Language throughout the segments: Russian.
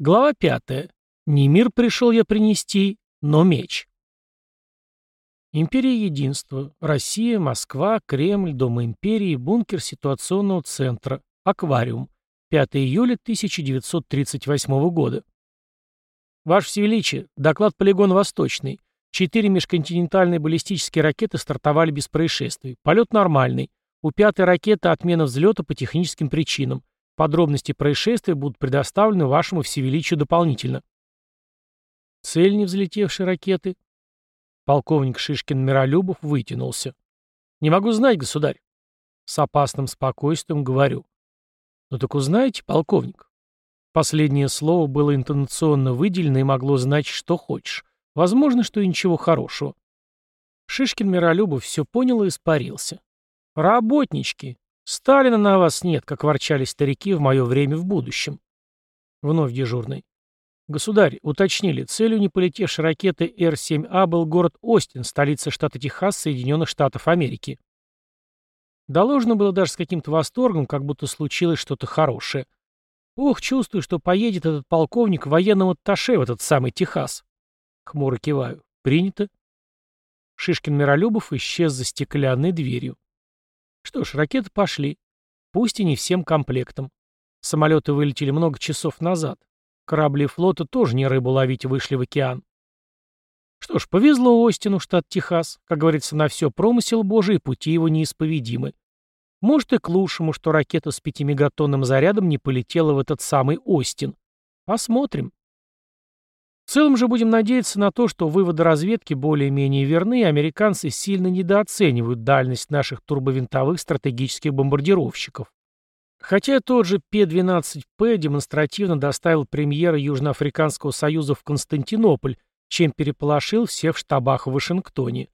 Глава пятая. Не мир пришел я принести, но меч. Империя Единства. Россия, Москва, Кремль, Дом империи, бункер ситуационного центра, аквариум. 5 июля 1938 года. Ваше Всевеличие, доклад полигон Восточный. Четыре межконтинентальные баллистические ракеты стартовали без происшествий. Полет нормальный. У пятой ракеты отмена взлета по техническим причинам. Подробности происшествия будут предоставлены вашему всевеличию дополнительно. Цель не взлетевшей ракеты. Полковник Шишкин Миролюбов вытянулся. Не могу знать, государь. С опасным спокойствием говорю. Ну так узнаете, полковник. Последнее слово было интонационно выделено и могло значить, что хочешь. Возможно, что и ничего хорошего. Шишкин Миролюбов все понял и испарился. «Работнички! «Сталина на вас нет», как ворчали старики в мое время в будущем. Вновь дежурный. Государь, уточнили, целью не полетевшей ракеты Р-7А был город Остин, столица штата Техас, Соединенных Штатов Америки. Доложено было даже с каким-то восторгом, как будто случилось что-то хорошее. Ох, чувствую, что поедет этот полковник военного атташе в этот самый Техас. Хмуро киваю. Принято. Шишкин Миролюбов исчез за стеклянной дверью. Что ж, ракеты пошли. Пусть и не всем комплектом. Самолеты вылетели много часов назад. Корабли флота тоже не рыбу ловить вышли в океан. Что ж, повезло Остину, штат Техас. Как говорится, на все промысел Божий, пути его неисповедимы. Может и к лучшему, что ракета с пятимегатонным зарядом не полетела в этот самый Остин. Посмотрим. В целом же будем надеяться на то, что выводы разведки более-менее верны, и американцы сильно недооценивают дальность наших турбовинтовых стратегических бомбардировщиков. Хотя тот же П-12П демонстративно доставил премьера Южноафриканского союза в Константинополь, чем переполошил всех в штабах в Вашингтоне.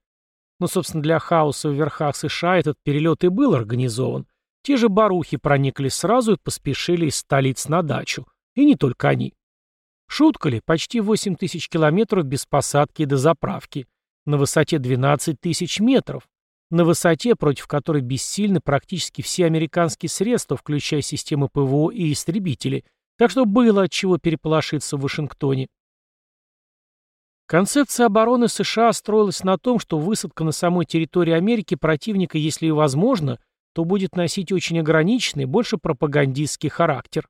Но, собственно, для хаоса в верхах США этот перелет и был организован. Те же Барухи прониклись сразу и поспешили из столиц на дачу. И не только они. Шутка ли, почти 8 тысяч километров без посадки и до заправки. На высоте 12 тысяч метров. На высоте, против которой бессильны практически все американские средства, включая системы ПВО и истребители. Так что было от чего переполошиться в Вашингтоне. Концепция обороны США строилась на том, что высадка на самой территории Америки противника, если и возможно, то будет носить очень ограниченный, больше пропагандистский характер.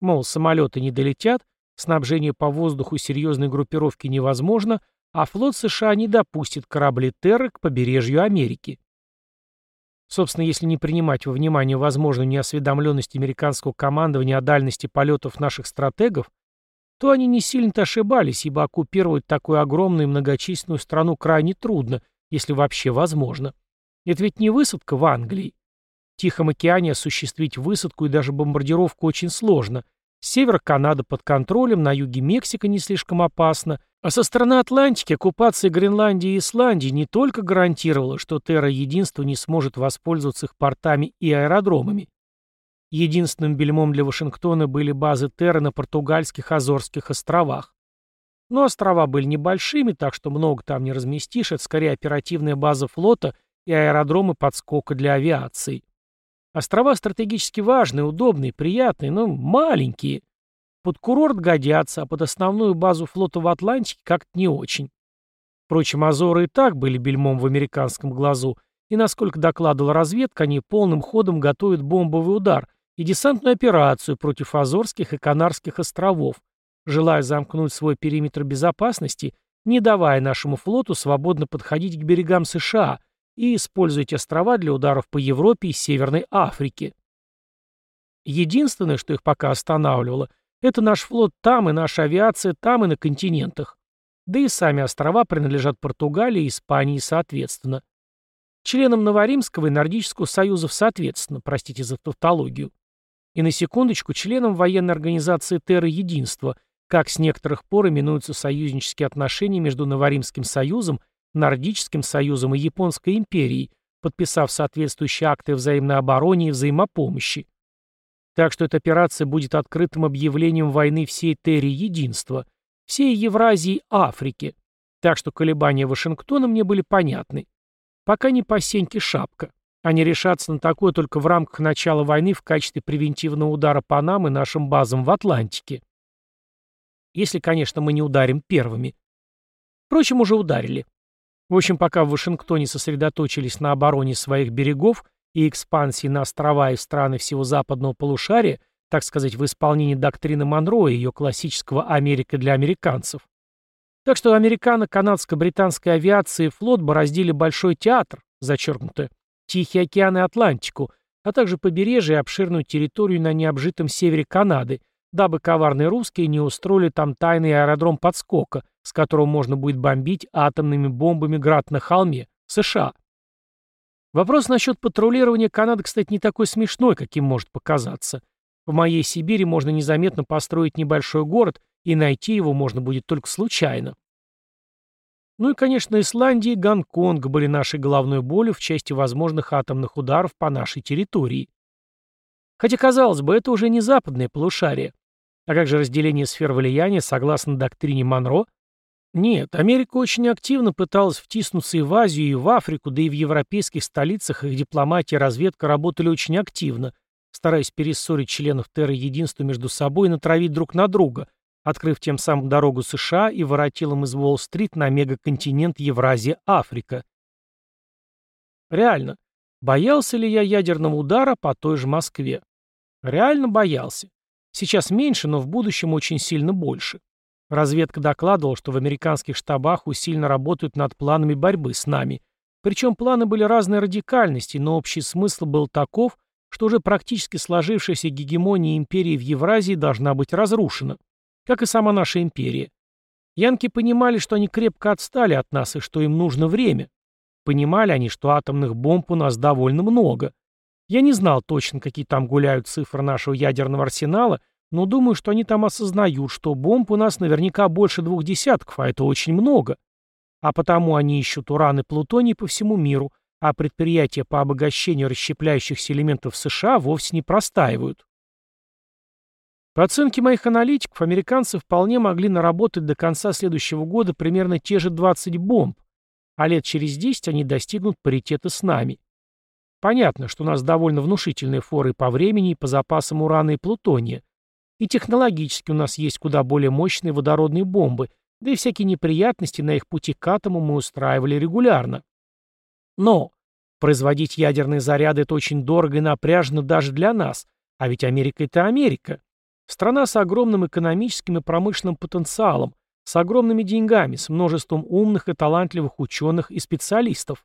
Мол, самолеты не долетят, Снабжение по воздуху серьезной группировки невозможно, а флот США не допустит корабли Терры к побережью Америки. Собственно, если не принимать во внимание возможную неосведомленность американского командования о дальности полетов наших стратегов, то они не сильно-то ошибались, ибо оккупировать такую огромную и многочисленную страну крайне трудно, если вообще возможно. Это ведь не высадка в Англии. В Тихом океане осуществить высадку и даже бомбардировку очень сложно – Север Канада под контролем, на юге Мексика не слишком опасно, а со стороны Атлантики оккупация Гренландии и Исландии не только гарантировала, что Терра Единства не сможет воспользоваться их портами и аэродромами. Единственным бельмом для Вашингтона были базы Терры на португальских Азорских островах. Но острова были небольшими, так что много там не разместишь, это скорее оперативная база флота и аэродромы подскока для авиации. Острова стратегически важные, удобные, приятные, но маленькие. Под курорт годятся, а под основную базу флота в Атлантике как-то не очень. Впрочем, Азоры и так были бельмом в американском глазу, и, насколько докладывала разведка, они полным ходом готовят бомбовый удар и десантную операцию против Азорских и Канарских островов, желая замкнуть свой периметр безопасности, не давая нашему флоту свободно подходить к берегам США – и используйте острова для ударов по Европе и Северной Африке. Единственное, что их пока останавливало, это наш флот там и наша авиация там и на континентах. Да и сами острова принадлежат Португалии и Испании соответственно. Членам Новоримского и Нордического союзов соответственно, простите за тавтологию. И на секундочку, членам военной организации Терра Единства, как с некоторых пор именуются союзнические отношения между Новоримским союзом Нордическим союзом и Японской империей, подписав соответствующие акты взаимной обороне и взаимопомощи. Так что эта операция будет открытым объявлением войны всей Терри Единства, всей Евразии Африки. Так что колебания Вашингтона мне были понятны. Пока не по сеньке шапка. Они решатся на такое только в рамках начала войны в качестве превентивного удара по нам и нашим базам в Атлантике. если, конечно, мы не ударим первыми. Впрочем, уже ударили. В общем, пока в Вашингтоне сосредоточились на обороне своих берегов и экспансии на острова и страны всего западного полушария, так сказать, в исполнении доктрины Монро и ее классического «Америка для американцев». Так что американо-канадско-британская авиация и флот бороздили Большой театр, зачеркнуто, Тихий океан и Атлантику, а также побережье и обширную территорию на необжитом севере Канады, дабы коварные русские не устроили там тайный аэродром подскока, с которого можно будет бомбить атомными бомбами град на холме, США. Вопрос насчет патрулирования Канады, кстати, не такой смешной, каким может показаться. В моей Сибири можно незаметно построить небольшой город, и найти его можно будет только случайно. Ну и, конечно, Исландия и Гонконг были нашей головной болью в части возможных атомных ударов по нашей территории. Хотя, казалось бы, это уже не западное полушарие. А как же разделение сфер влияния согласно доктрине Монро? Нет, Америка очень активно пыталась втиснуться и в Азию, и в Африку, да и в европейских столицах их дипломатия и разведка работали очень активно, стараясь перессорить членов Терры Единства между собой и натравить друг на друга, открыв тем самым дорогу США и воротилом из Уолл-стрит на мегаконтинент Евразия-Африка. Реально, боялся ли я ядерного удара по той же Москве? Реально боялся. Сейчас меньше, но в будущем очень сильно больше. Разведка докладывала, что в американских штабах усиленно работают над планами борьбы с нами. Причем планы были разной радикальности, но общий смысл был таков, что уже практически сложившаяся гегемония империи в Евразии должна быть разрушена, как и сама наша империя. Янки понимали, что они крепко отстали от нас и что им нужно время. Понимали они, что атомных бомб у нас довольно много. Я не знал точно, какие там гуляют цифры нашего ядерного арсенала, но думаю, что они там осознают, что бомб у нас наверняка больше двух десятков, а это очень много. А потому они ищут уран и плутоний по всему миру, а предприятия по обогащению расщепляющихся элементов США вовсе не простаивают. По оценке моих аналитиков, американцы вполне могли наработать до конца следующего года примерно те же 20 бомб, а лет через 10 они достигнут паритета с нами. Понятно, что у нас довольно внушительные форы по времени и по запасам урана и плутония. И технологически у нас есть куда более мощные водородные бомбы, да и всякие неприятности на их пути к атому мы устраивали регулярно. Но производить ядерные заряды – это очень дорого и напряжно даже для нас, а ведь Америка – это Америка. Страна с огромным экономическим и промышленным потенциалом, с огромными деньгами, с множеством умных и талантливых ученых и специалистов.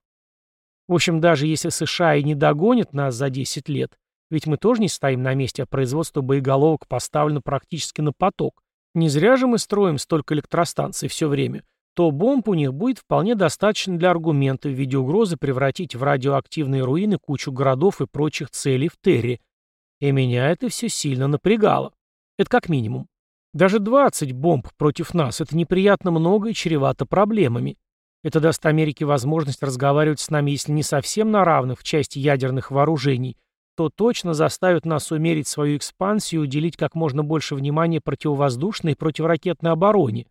В общем, даже если США и не догонят нас за 10 лет, ведь мы тоже не стоим на месте, а производство боеголовок поставлено практически на поток. Не зря же мы строим столько электростанций все время то бомб у них будет вполне достаточно для аргумента в виде угрозы превратить в радиоактивные руины кучу городов и прочих целей в Терри. И меня это все сильно напрягало. Это как минимум. Даже 20 бомб против нас – это неприятно много и чревато проблемами. Это даст Америке возможность разговаривать с нами, если не совсем на равных в части ядерных вооружений, то точно заставит нас умерить свою экспансию и уделить как можно больше внимания противовоздушной и противоракетной обороне,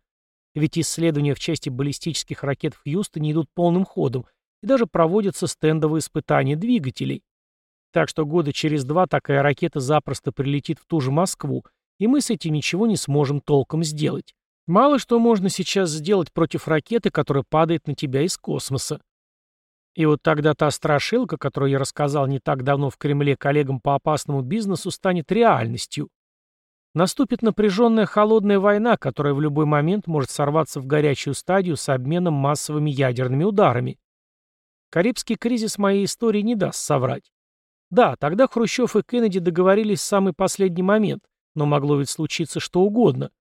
ведь исследования в части баллистических ракет в Хьюстоне идут полным ходом, и даже проводятся стендовые испытания двигателей. Так что года через два такая ракета запросто прилетит в ту же Москву, и мы с этим ничего не сможем толком сделать. Мало что можно сейчас сделать против ракеты, которая падает на тебя из космоса. И вот тогда та страшилка, которую я рассказал не так давно в Кремле коллегам по опасному бизнесу, станет реальностью. Наступит напряженная холодная война, которая в любой момент может сорваться в горячую стадию с обменом массовыми ядерными ударами. Карибский кризис моей истории не даст соврать. Да, тогда Хрущев и Кеннеди договорились в самый последний момент, но могло ведь случиться что угодно.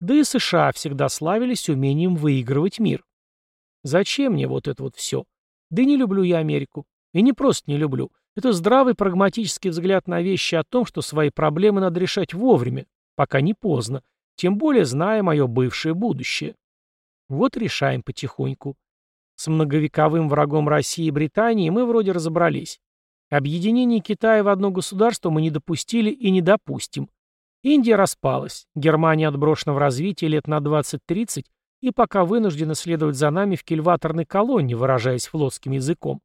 Да и США всегда славились умением выигрывать мир. Зачем мне вот это вот все? Да и не люблю я Америку. И не просто не люблю. Это здравый прагматический взгляд на вещи о том, что свои проблемы надо решать вовремя, пока не поздно, тем более зная мое бывшее будущее. Вот решаем потихоньку. С многовековым врагом России и Британии мы вроде разобрались. Объединение Китая в одно государство мы не допустили и не допустим. Индия распалась, Германия отброшена в развитие лет на 20-30 и пока вынуждена следовать за нами в кильваторной колонне, выражаясь флотским языком.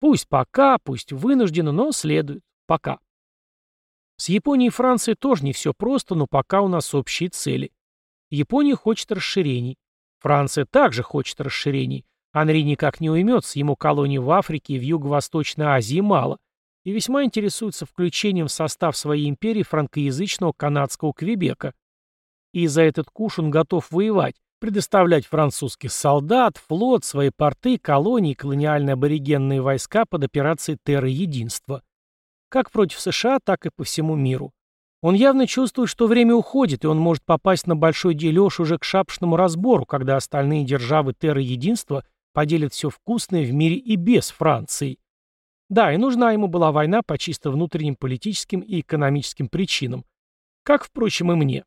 Пусть пока, пусть вынуждена, но следует. Пока. С Японией и Францией тоже не все просто, но пока у нас общие цели. Япония хочет расширений. Франция также хочет расширений. Анри никак не уймется, ему колоний в Африке и в Юго-Восточной Азии мало, и весьма интересуется включением в состав своей империи франкоязычного канадского Квебека. И за этот куш он готов воевать, предоставлять французских солдат, флот, свои порты, колонии, колониальные аборигенные войска под операцией Терра Единства. Как против США, так и по всему миру. Он явно чувствует, что время уходит, и он может попасть на большой дележ уже к шапшному разбору, когда остальные державы Терра Единства поделят все вкусное в мире и без Франции. Да, и нужна ему была война по чисто внутренним политическим и экономическим причинам. Как, впрочем, и мне.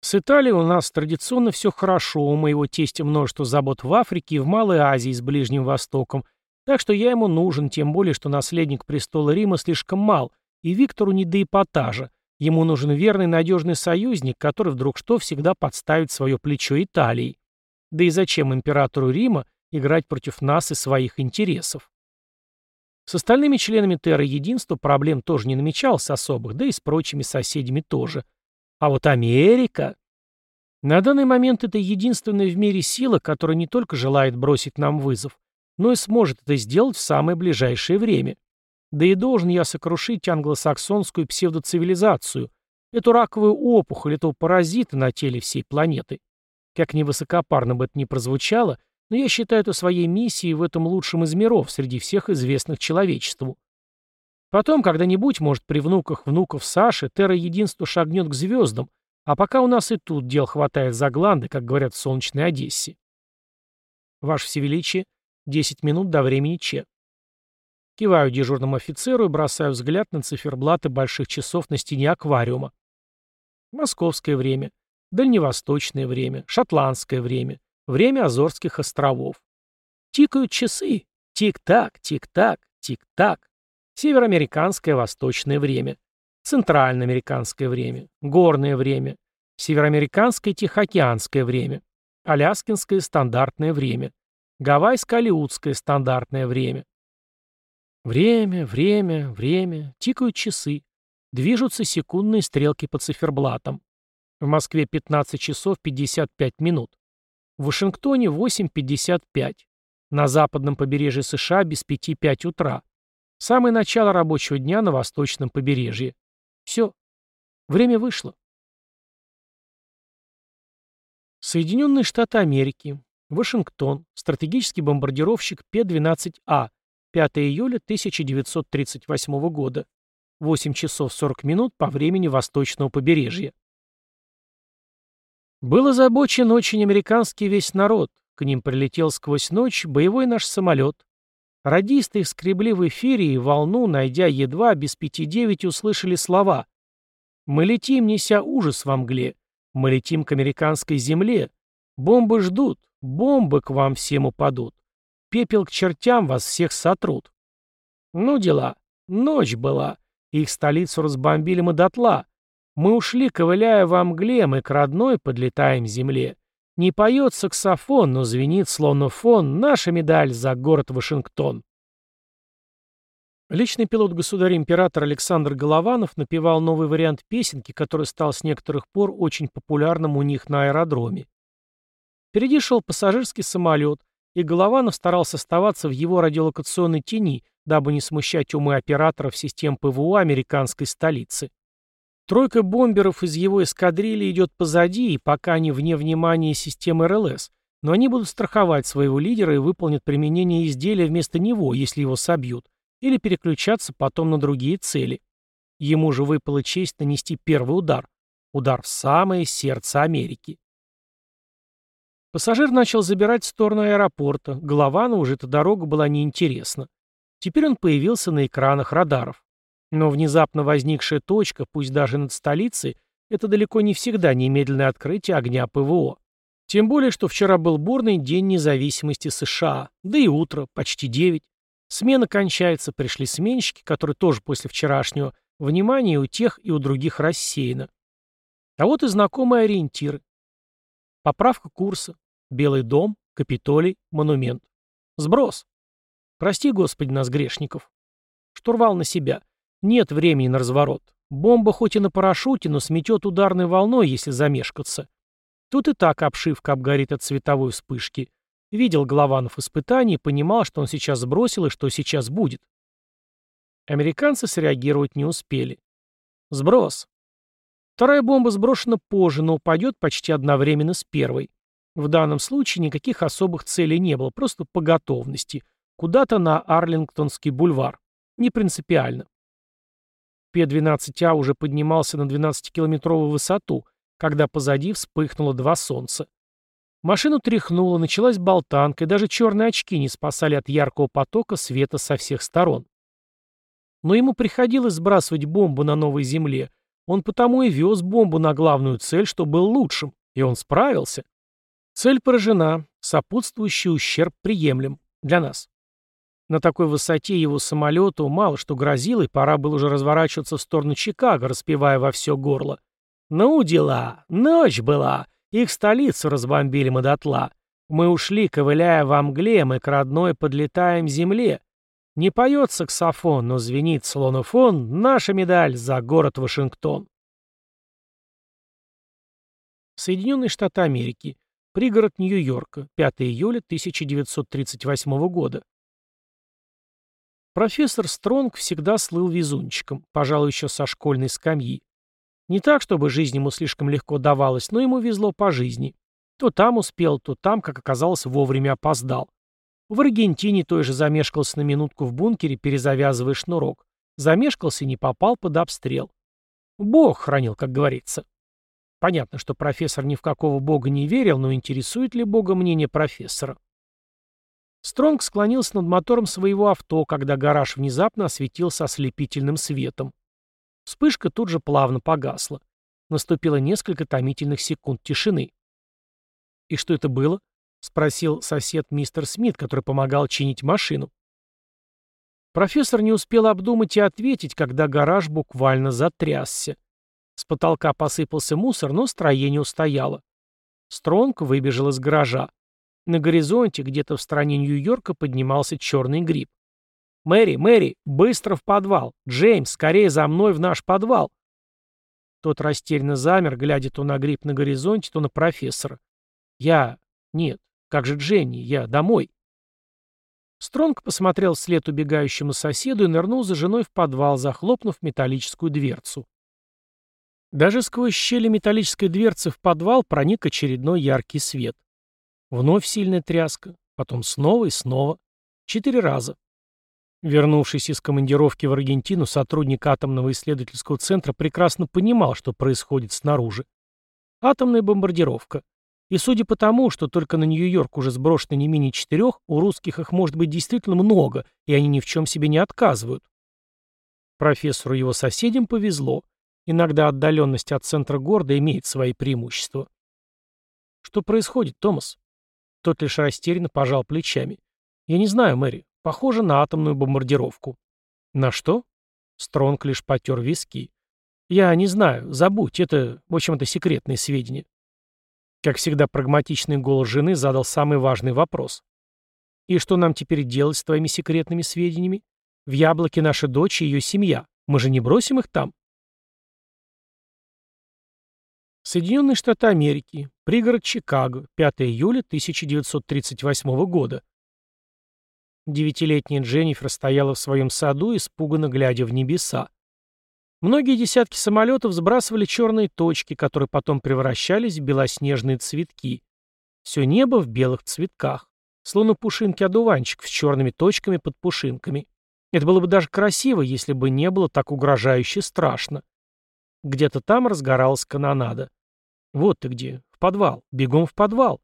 С Италией у нас традиционно все хорошо, у моего тестя множество забот в Африке и в Малой Азии с Ближним Востоком, так что я ему нужен, тем более, что наследник престола Рима слишком мал, и Виктору не до эпатажа. Ему нужен верный надежный союзник, который вдруг что всегда подставит свое плечо Италии. Да и зачем императору Рима играть против нас и своих интересов? С остальными членами Терра Единства проблем тоже не намечалось особых, да и с прочими соседями тоже. А вот Америка... На данный момент это единственная в мире сила, которая не только желает бросить нам вызов, но и сможет это сделать в самое ближайшее время. Да и должен я сокрушить англосаксонскую псевдоцивилизацию, эту раковую опухоль, этого паразита на теле всей планеты. Как ни высокопарно бы это ни прозвучало, но я считаю это своей миссией в этом лучшем из миров среди всех известных человечеству. Потом, когда-нибудь, может, при внуках внуков Саши, Терра Единство шагнет к звездам, а пока у нас и тут дел хватает за гланды, как говорят в солнечной Одессе. Ваше Всевеличие, 10 минут до времени Че. Киваю дежурному офицеру и бросаю взгляд на циферблаты больших часов на стене аквариума. Московское время, дальневосточное время, шотландское время, Время Азорских островов. Тикают часы. Тик-так, тик-так, тик-так. Североамериканское восточное время. Центральноамериканское время. Горное время. Североамериканское тихоокеанское время. Аляскинское стандартное время. Гавайско-алиутское стандартное время. Время, время, время. Тикают часы. Движутся секундные стрелки по циферблатам. В Москве 15 часов 55 минут. В Вашингтоне 8.55. На западном побережье США без 5.05 утра. Самое начало рабочего дня на восточном побережье. Все. Время вышло. Соединенные Штаты Америки. Вашингтон. Стратегический бомбардировщик П-12А. 5 июля 1938 года. 8 часов 40 минут по времени восточного побережья. Был озабочен очень американский весь народ. К ним прилетел сквозь ночь боевой наш самолет. Радисты их скребли в эфире и волну, найдя едва без пяти девять, услышали слова. «Мы летим, неся ужас во мгле. Мы летим к американской земле. Бомбы ждут, бомбы к вам всем упадут. Пепел к чертям вас всех сотрут». Ну дела. Ночь была. Их столицу разбомбили мы дотла. Мы ушли, ковыляя во мгле, мы к родной подлетаем земле. Не поет саксофон, но звенит словно фон наша медаль за город Вашингтон. Личный пилот государя-император Александр Голованов напевал новый вариант песенки, который стал с некоторых пор очень популярным у них на аэродроме. Впереди шел пассажирский самолет, и Голованов старался оставаться в его радиолокационной тени, дабы не смущать умы операторов систем ПВО американской столицы. Тройка бомберов из его эскадрильи идет позади, и пока они вне внимания системы РЛС, но они будут страховать своего лидера и выполнят применение изделия вместо него, если его собьют, или переключаться потом на другие цели. Ему же выпала честь нанести первый удар. Удар в самое сердце Америки. Пассажир начал забирать в сторону аэропорта. Головану уже эта дорога была неинтересна. Теперь он появился на экранах радаров. Но внезапно возникшая точка, пусть даже над столицей, это далеко не всегда немедленное открытие огня ПВО. Тем более, что вчера был бурный день независимости США, да и утро, почти 9. Смена кончается, пришли сменщики, которые тоже после вчерашнего внимания у тех и у других рассеяно. А вот и знакомые ориентиры. Поправка курса. Белый дом, Капитолий, монумент. Сброс. Прости, Господи, нас грешников. Штурвал на себя. Нет времени на разворот. Бомба хоть и на парашюте, но сметет ударной волной, если замешкаться. Тут и так обшивка обгорит от световой вспышки. Видел Голованов испытания и понимал, что он сейчас сбросил и что сейчас будет. Американцы среагировать не успели. Сброс. Вторая бомба сброшена позже, но упадет почти одновременно с первой. В данном случае никаких особых целей не было, просто по готовности. Куда-то на Арлингтонский бульвар. Не принципиально. П-12А уже поднимался на 12-километровую высоту, когда позади вспыхнуло два солнца. Машину тряхнуло, началась болтанка, и даже черные очки не спасали от яркого потока света со всех сторон. Но ему приходилось сбрасывать бомбу на новой земле. Он потому и вез бомбу на главную цель, что был лучшим. И он справился. Цель поражена, сопутствующий ущерб приемлем. Для нас. На такой высоте его самолету мало что грозило, и пора было уже разворачиваться в сторону Чикаго, распевая во все горло. «Ну, дела! Ночь была! Их столицу разбомбили мы дотла. Мы ушли, ковыляя во мгле, мы к родной подлетаем земле. Не поет саксофон, но звенит слонофон, наша медаль за город Вашингтон. Соединенные Штаты Америки. Пригород Нью-Йорка. 5 июля 1938 года. Профессор Стронг всегда слыл везунчиком, пожалуй, еще со школьной скамьи. Не так, чтобы жизнь ему слишком легко давалась, но ему везло по жизни. То там успел, то там, как оказалось, вовремя опоздал. В Аргентине той же замешкался на минутку в бункере, перезавязывая шнурок. Замешкался и не попал под обстрел. Бог хранил, как говорится. Понятно, что профессор ни в какого бога не верил, но интересует ли бога мнение профессора? Стронг склонился над мотором своего авто, когда гараж внезапно осветился ослепительным светом. Вспышка тут же плавно погасла. Наступило несколько томительных секунд тишины. «И что это было?» — спросил сосед мистер Смит, который помогал чинить машину. Профессор не успел обдумать и ответить, когда гараж буквально затрясся. С потолка посыпался мусор, но строение устояло. Стронг выбежал из гаража. На горизонте, где-то в стороне Нью-Йорка, поднимался черный гриб. «Мэри, Мэри, быстро в подвал! Джеймс, скорее за мной в наш подвал!» Тот растерянно замер, глядя то на гриб на горизонте, то на профессора. «Я... Нет. Как же Дженни? Я домой!» Стронг посмотрел вслед убегающему соседу и нырнул за женой в подвал, захлопнув металлическую дверцу. Даже сквозь щели металлической дверцы в подвал проник очередной яркий свет. Вновь сильная тряска, потом снова и снова. Четыре раза. Вернувшись из командировки в Аргентину, сотрудник атомного исследовательского центра прекрасно понимал, что происходит снаружи. Атомная бомбардировка. И судя по тому, что только на Нью-Йорк уже сброшено не менее четырех, у русских их может быть действительно много, и они ни в чем себе не отказывают. Профессору и его соседям повезло. Иногда отдаленность от центра города имеет свои преимущества. Что происходит, Томас? Тот лишь растерянно пожал плечами. Я не знаю, Мэри. Похоже на атомную бомбардировку. На что? Стронг лишь потер виски. Я не знаю, забудь, это, в общем, это секретные сведения. Как всегда, прагматичный голос жены задал самый важный вопрос. И что нам теперь делать с твоими секретными сведениями? В яблоке наша дочь и ее семья. Мы же не бросим их там? Соединенные Штаты Америки. Пригород Чикаго. 5 июля 1938 года. Девятилетняя Дженнифер стояла в своем саду, испуганно глядя в небеса. Многие десятки самолетов сбрасывали черные точки, которые потом превращались в белоснежные цветки. Все небо в белых цветках, словно пушинки-одуванчик с черными точками под пушинками. Это было бы даже красиво, если бы не было так угрожающе страшно. Где-то там разгоралась канонада. «Вот ты где. В подвал. Бегом в подвал».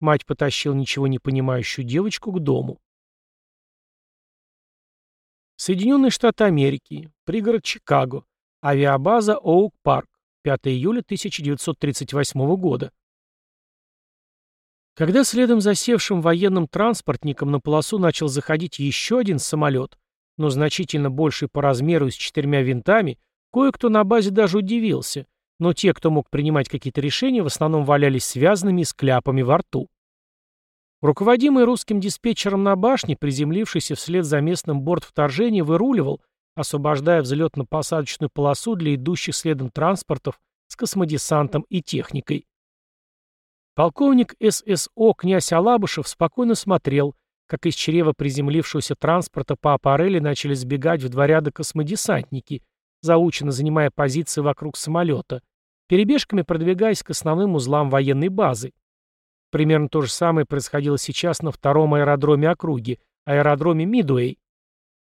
Мать потащил ничего не понимающую девочку к дому. Соединенные Штаты Америки, пригород Чикаго, авиабаза Оук-Парк, 5 июля 1938 года. Когда следом за севшим военным транспортником на полосу начал заходить еще один самолет, но значительно больший по размеру и с четырьмя винтами, кое-кто на базе даже удивился, но те, кто мог принимать какие-то решения, в основном валялись связанными с кляпами во рту. Руководимый русским диспетчером на башне, приземлившийся вслед за местным борт вторжения, выруливал, освобождая взлетно-посадочную полосу для идущих следом транспортов с космодесантом и техникой. Полковник ССО князь Алабышев спокойно смотрел, как из чрева приземлившегося транспорта по аппарели начали сбегать в два ряда космодесантники, заученно занимая позиции вокруг самолета, перебежками продвигаясь к основным узлам военной базы. Примерно то же самое происходило сейчас на втором аэродроме округи, аэродроме Мидуэй.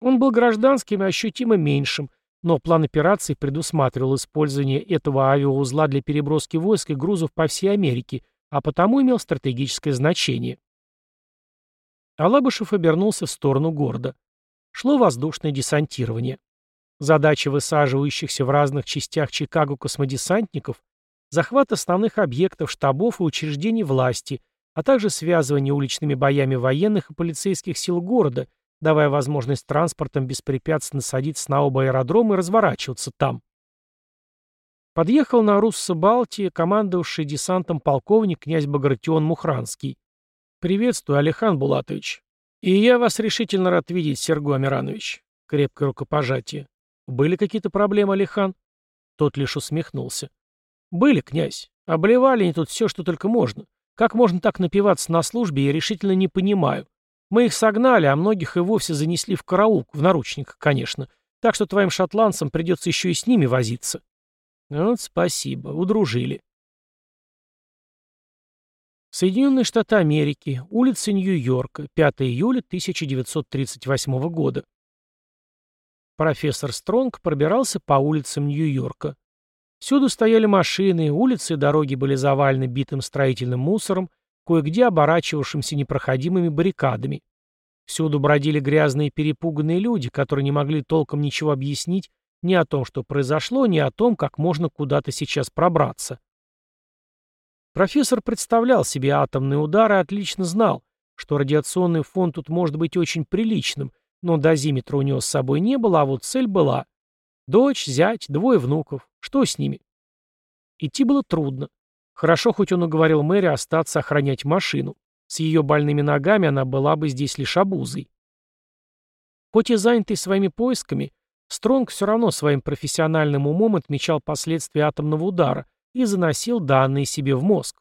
Он был гражданским и ощутимо меньшим, но план операции предусматривал использование этого авиаузла для переброски войск и грузов по всей Америке, а потому имел стратегическое значение. Алабышев обернулся в сторону города. Шло воздушное десантирование. Задача высаживающихся в разных частях Чикаго космодесантников – захват основных объектов, штабов и учреждений власти, а также связывание уличными боями военных и полицейских сил города, давая возможность транспортам беспрепятственно садиться на оба аэродрома и разворачиваться там. Подъехал на Руссо-Балтии командовавший десантом полковник князь Багратион Мухранский. «Приветствую, Алихан Булатович. И я вас решительно рад видеть, Серго Амиранович». Крепкое рукопожатие. «Были какие-то проблемы, Алихан?» Тот лишь усмехнулся. «Были, князь. Обливали они тут все, что только можно. Как можно так напиваться на службе, я решительно не понимаю. Мы их согнали, а многих и вовсе занесли в караул, в наручниках, конечно. Так что твоим шотландцам придется еще и с ними возиться». «Вот спасибо, удружили». Соединенные Штаты Америки, улица Нью-Йорка, 5 июля 1938 года. Профессор Стронг пробирался по улицам Нью-Йорка. Всюду стояли машины, улицы и дороги были завалены битым строительным мусором, кое-где оборачивавшимся непроходимыми баррикадами. Всюду бродили грязные перепуганные люди, которые не могли толком ничего объяснить ни о том, что произошло, ни о том, как можно куда-то сейчас пробраться. Профессор представлял себе атомные удары и отлично знал, что радиационный фон тут может быть очень приличным – но дозиметра у него с собой не было, а вот цель была. Дочь, зять, двое внуков. Что с ними? Идти было трудно. Хорошо, хоть он уговорил Мэри остаться охранять машину. С ее больными ногами она была бы здесь лишь обузой. Хоть и занятый своими поисками, Стронг все равно своим профессиональным умом отмечал последствия атомного удара и заносил данные себе в мозг.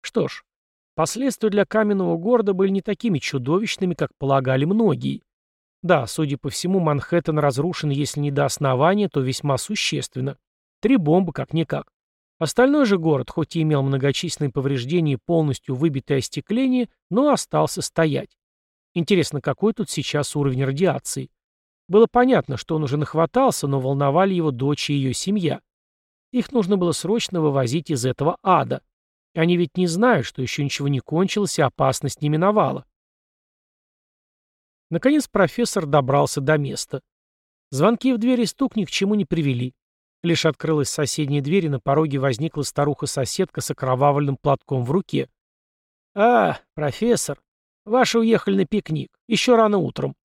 Что ж, последствия для каменного города были не такими чудовищными, как полагали многие. Да, судя по всему, Манхэттен разрушен, если не до основания, то весьма существенно. Три бомбы, как-никак. Остальной же город, хоть и имел многочисленные повреждения и полностью выбитое остекление, но остался стоять. Интересно, какой тут сейчас уровень радиации? Было понятно, что он уже нахватался, но волновали его дочь и ее семья. Их нужно было срочно вывозить из этого ада. Они ведь не знают, что еще ничего не кончилось и опасность не миновала. Наконец профессор добрался до места. Звонки в двери стук ни к чему не привели. Лишь открылась соседняя дверь, и на пороге возникла старуха-соседка с окровавленным платком в руке. «А, профессор, ваши уехали на пикник. Еще рано утром».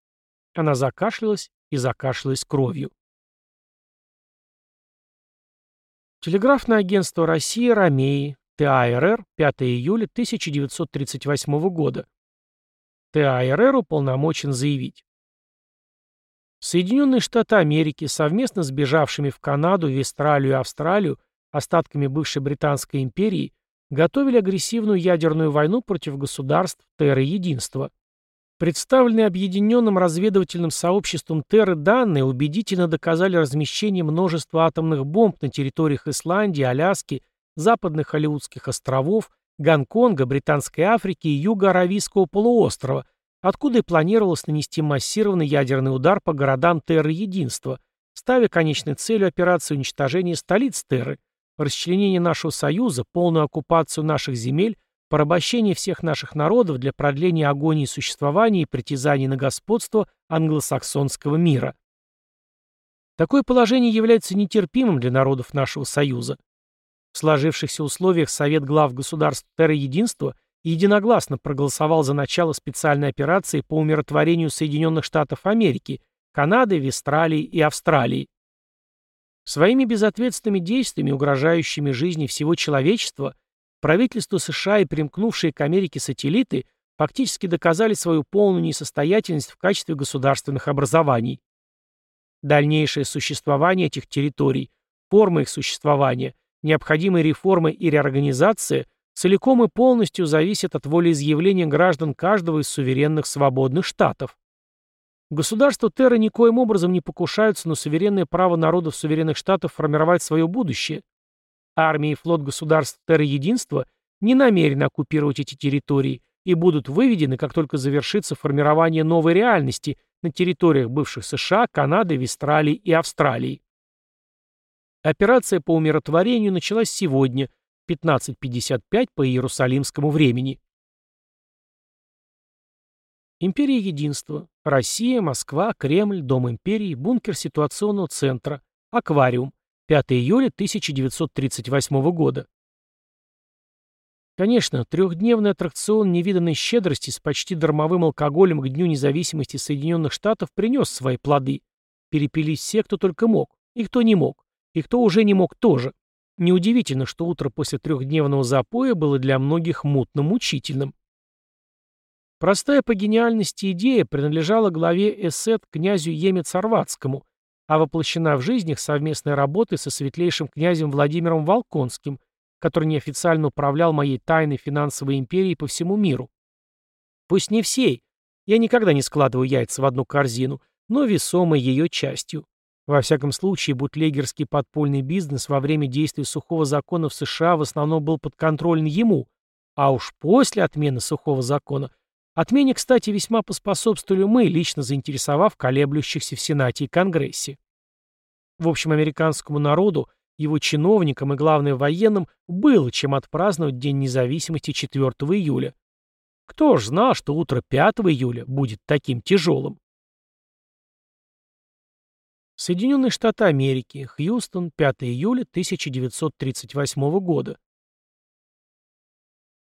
Она закашлялась и закашлялась кровью. Телеграфное агентство России «Ромеи», ТАРР, 5 июля 1938 года. ТАРР уполномочен заявить. Соединенные Штаты Америки совместно с бежавшими в Канаду, Вестралию и Австралию остатками бывшей Британской империи готовили агрессивную ядерную войну против государств Терры Единства. Представленные объединенным разведывательным сообществом Терры данные убедительно доказали размещение множества атомных бомб на территориях Исландии, Аляски, западных Холливудских островов, Гонконга, Британской Африки и Юго-Аравийского полуострова, откуда и планировалось нанести массированный ядерный удар по городам Терры Единства, ставя конечной целью операцию уничтожения столиц Терры, расчленение нашего союза, полную оккупацию наших земель, порабощение всех наших народов для продления агонии существования и притязаний на господство англосаксонского мира. Такое положение является нетерпимым для народов нашего союза. В сложившихся условиях Совет глав государств Терра-Единства единогласно проголосовал за начало специальной операции по умиротворению Соединенных Штатов Америки, Канады, Вестралии и Австралии. Своими безответственными действиями, угрожающими жизни всего человечества, правительство США и примкнувшие к Америке сателлиты фактически доказали свою полную несостоятельность в качестве государственных образований. Дальнейшее существование этих территорий, форма их существования – необходимые реформы и реорганизация целиком и полностью зависят от волеизъявления граждан каждого из суверенных свободных штатов. Государства Терра никоим образом не покушаются на суверенное право народов суверенных штатов формировать свое будущее. Армия и флот государств Терра Единства не намерены оккупировать эти территории и будут выведены, как только завершится формирование новой реальности на территориях бывших США, Канады, Вестралии и Австралии. Операция по умиротворению началась сегодня, 15.55 по иерусалимскому времени. Империя Единства. Россия, Москва, Кремль, Дом империи, бункер ситуационного центра, аквариум. 5 июля 1938 года. Конечно, трехдневный аттракцион невиданной щедрости с почти дармовым алкоголем к Дню независимости Соединенных Штатов принес свои плоды. Перепились все, кто только мог, и кто не мог. И кто уже не мог тоже. Неудивительно, что утро после трехдневного запоя было для многих мутно-мучительным. Простая по гениальности идея принадлежала главе эсет князю Емец-Орватскому, а воплощена в жизнях совместной работы со светлейшим князем Владимиром Волконским, который неофициально управлял моей тайной финансовой империей по всему миру. Пусть не всей, я никогда не складываю яйца в одну корзину, но весомой ее частью. Во всяком случае, бутлегерский подпольный бизнес во время действия сухого закона в США в основном был подконтролен ему, а уж после отмены сухого закона Отмене, кстати, весьма поспособствовали мы, лично заинтересовав колеблющихся в Сенате и Конгрессе. В общем, американскому народу, его чиновникам и, главное, военным было чем отпраздновать День независимости 4 июля. Кто ж знал, что утро 5 июля будет таким тяжелым? Соединенные Штаты Америки, Хьюстон, 5 июля 1938 года.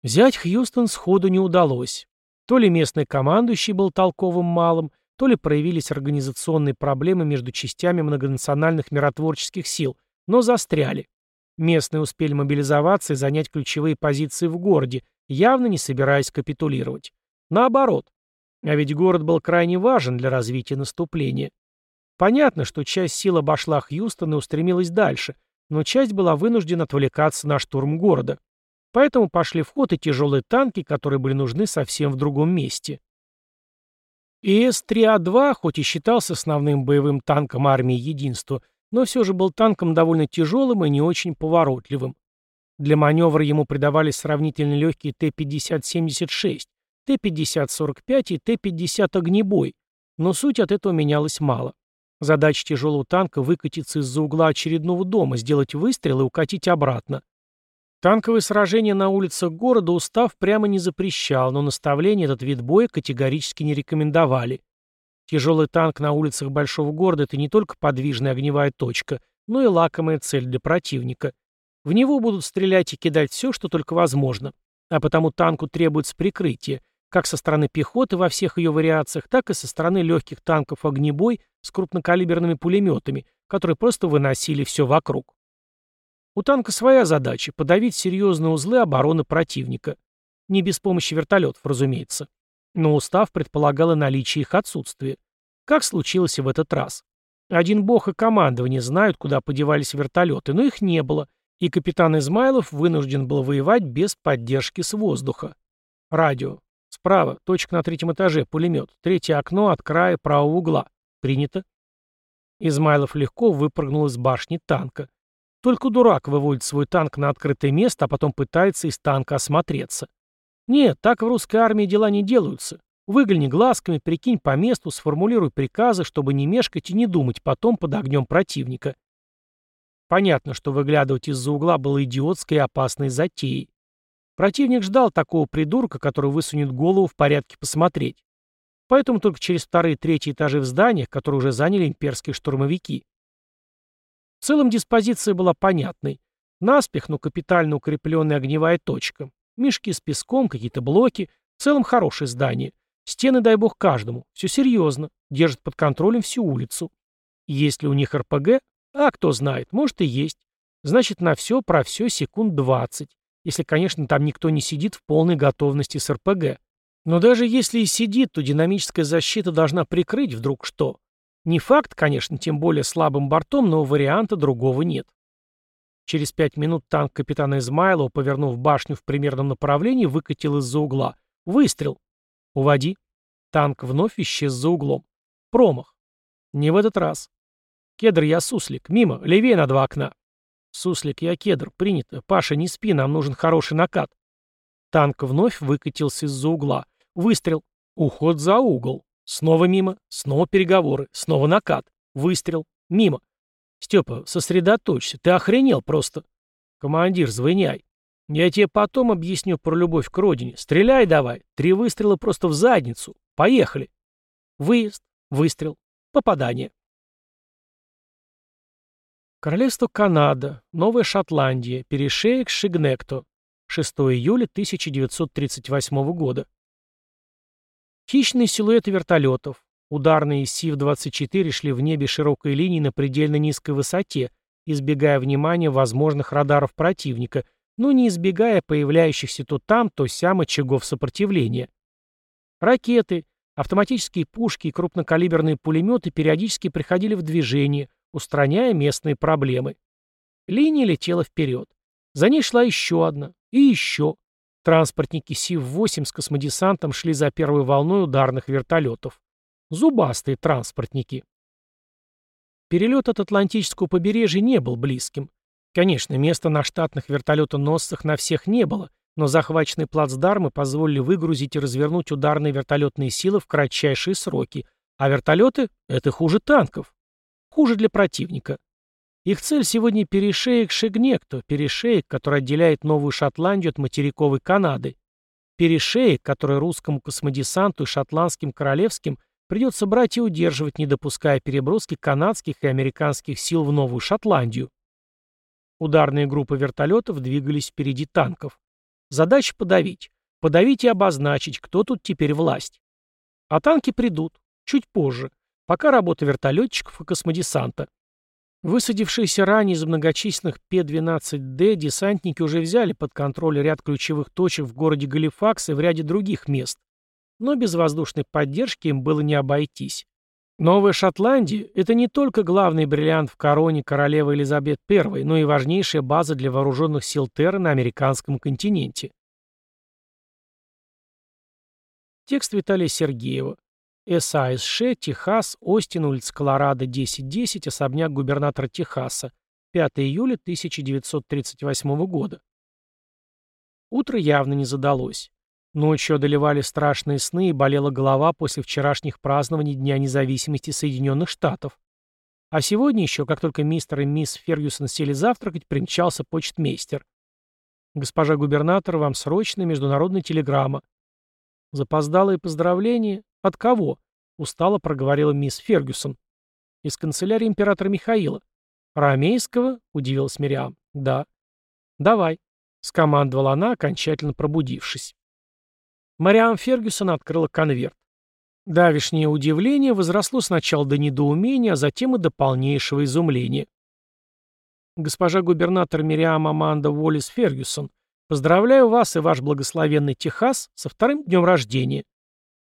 Взять Хьюстон сходу не удалось. То ли местный командующий был толковым малым, то ли проявились организационные проблемы между частями многонациональных миротворческих сил, но застряли. Местные успели мобилизоваться и занять ключевые позиции в городе, явно не собираясь капитулировать. Наоборот. А ведь город был крайне важен для развития наступления. Понятно, что часть сил обошла Хьюстон и устремилась дальше, но часть была вынуждена отвлекаться на штурм города. Поэтому пошли в ход и тяжелые танки, которые были нужны совсем в другом месте. ИС-3А2, хоть и считался основным боевым танком армии Единства, но все же был танком довольно тяжелым и не очень поворотливым. Для маневра ему придавались сравнительно легкие Т-50-76, Т-50-45 и Т-50 огнебой, но суть от этого менялась мало. Задача тяжелого танка выкатиться из-за угла очередного дома, сделать выстрел и укатить обратно. Танковые сражения на улицах города устав прямо не запрещал, но наставления этот вид боя категорически не рекомендовали. Тяжелый танк на улицах большого города – это не только подвижная огневая точка, но и лакомая цель для противника. В него будут стрелять и кидать все, что только возможно. А потому танку требуется прикрытие, как со стороны пехоты во всех ее вариациях, так и со стороны легких танков огнебой с крупнокалиберными пулеметами, которые просто выносили все вокруг. У танка своя задача – подавить серьезные узлы обороны противника. Не без помощи вертолетов, разумеется. Но устав предполагал и наличие их отсутствия. Как случилось и в этот раз. Один бог и командование знают, куда подевались вертолеты, но их не было, и капитан Измайлов вынужден был воевать без поддержки с воздуха. Радио. Справа, точка на третьем этаже, пулемет. Третье окно от края правого угла. Принято. Измайлов легко выпрыгнул из башни танка. Только дурак выводит свой танк на открытое место, а потом пытается из танка осмотреться. Нет, так в русской армии дела не делаются. Выгляни глазками, прикинь по месту, сформулируй приказы, чтобы не мешкать и не думать потом под огнем противника. Понятно, что выглядывать из-за угла было идиотской и опасной затеей. Противник ждал такого придурка, который высунет голову в порядке посмотреть. Поэтому только через вторые и третьи этажи в зданиях, которые уже заняли имперские штурмовики. В целом диспозиция была понятной. Наспех, но капитально укрепленная огневая точка. Мешки с песком, какие-то блоки. В целом хорошее здание. Стены, дай бог, каждому. Все серьезно. Держат под контролем всю улицу. Есть ли у них РПГ? А кто знает, может и есть. Значит, на все про все секунд 20. Если, конечно, там никто не сидит в полной готовности с РПГ. Но даже если и сидит, то динамическая защита должна прикрыть вдруг что. Не факт, конечно, тем более слабым бортом, но варианта другого нет. Через пять минут танк капитана Измайлова, повернув башню в примерном направлении, выкатил из-за угла. Выстрел. Уводи. Танк вновь исчез за углом. Промах. Не в этот раз. Кедр, я суслик. Мимо. Левее на два окна. Суслик, я кедр. Принято. Паша, не спи, нам нужен хороший накат. Танк вновь выкатился из-за угла. Выстрел. Уход за угол. Снова мимо. Снова переговоры. Снова накат. Выстрел. Мимо. Степа, сосредоточься, ты охренел просто. Командир, звыняй. Я тебе потом объясню про любовь к родине. Стреляй давай. Три выстрела просто в задницу. Поехали. Выезд. Выстрел. Попадание. Королевство Канада. Новая Шотландия. Перешеек Шигнекто. 6 июля 1938 года. Хищные силуэты вертолетов. Ударные Сив-24 шли в небе широкой линией на предельно низкой высоте, избегая внимания возможных радаров противника, но не избегая появляющихся то там, то сям очагов сопротивления. Ракеты, автоматические пушки и крупнокалиберные пулеметы периодически приходили в движение, устраняя местные проблемы. Линия летела вперед. За ней шла еще одна. И еще. Транспортники Сив-8 с космодесантом шли за первой волной ударных вертолетов. Зубастые транспортники. Перелет от Атлантического побережья не был близким. Конечно, места на штатных вертолетоносцах на всех не было, но захваченные плацдармы позволили выгрузить и развернуть ударные вертолетные силы в кратчайшие сроки, а вертолеты — это хуже танков. Хуже для противника. Их цель сегодня перешеек Шегнекто, перешеек, который отделяет Новую Шотландию от материковой Канады. Перешеек, который русскому космодесанту и шотландским королевским Придется брать и удерживать, не допуская переброски канадских и американских сил в Новую Шотландию. Ударные группы вертолетов двигались впереди танков. Задача подавить. Подавить и обозначить, кто тут теперь власть. А танки придут. Чуть позже. Пока работа вертолетчиков и космодесанта. Высадившиеся ранее из многочисленных П-12Д десантники уже взяли под контроль ряд ключевых точек в городе Галифакс и в ряде других мест. Но без воздушной поддержки им было не обойтись. Новая Шотландия – это не только главный бриллиант в короне королевы Елизабет I, но и важнейшая база для вооруженных сил Терры на американском континенте. Текст Виталия Сергеева. САСШ, Техас, Остин, улица Колорадо, 1010, особняк губернатора Техаса. 5 июля 1938 года. Утро явно не задалось. Ночью одолевали страшные сны и болела голова после вчерашних празднований Дня независимости Соединенных Штатов. А сегодня еще, как только мистер и мисс Фергюсон сели завтракать, примчался почтмейстер. «Госпожа губернатор, вам срочная международная телеграмма». «Запоздалые поздравления? От кого?» — устало проговорила мисс Фергюсон. «Из канцелярии императора Михаила». «Ромейского?» — удивилась Мириам. «Да». «Давай», — скомандовала она, окончательно пробудившись. Мариам Фергюсон открыла конверт. Давишнее удивление возросло сначала до недоумения, а затем и до полнейшего изумления. Госпожа губернатор Мириам Аманда Уоллес Фергюсон, поздравляю вас и ваш благословенный Техас со вторым днем рождения.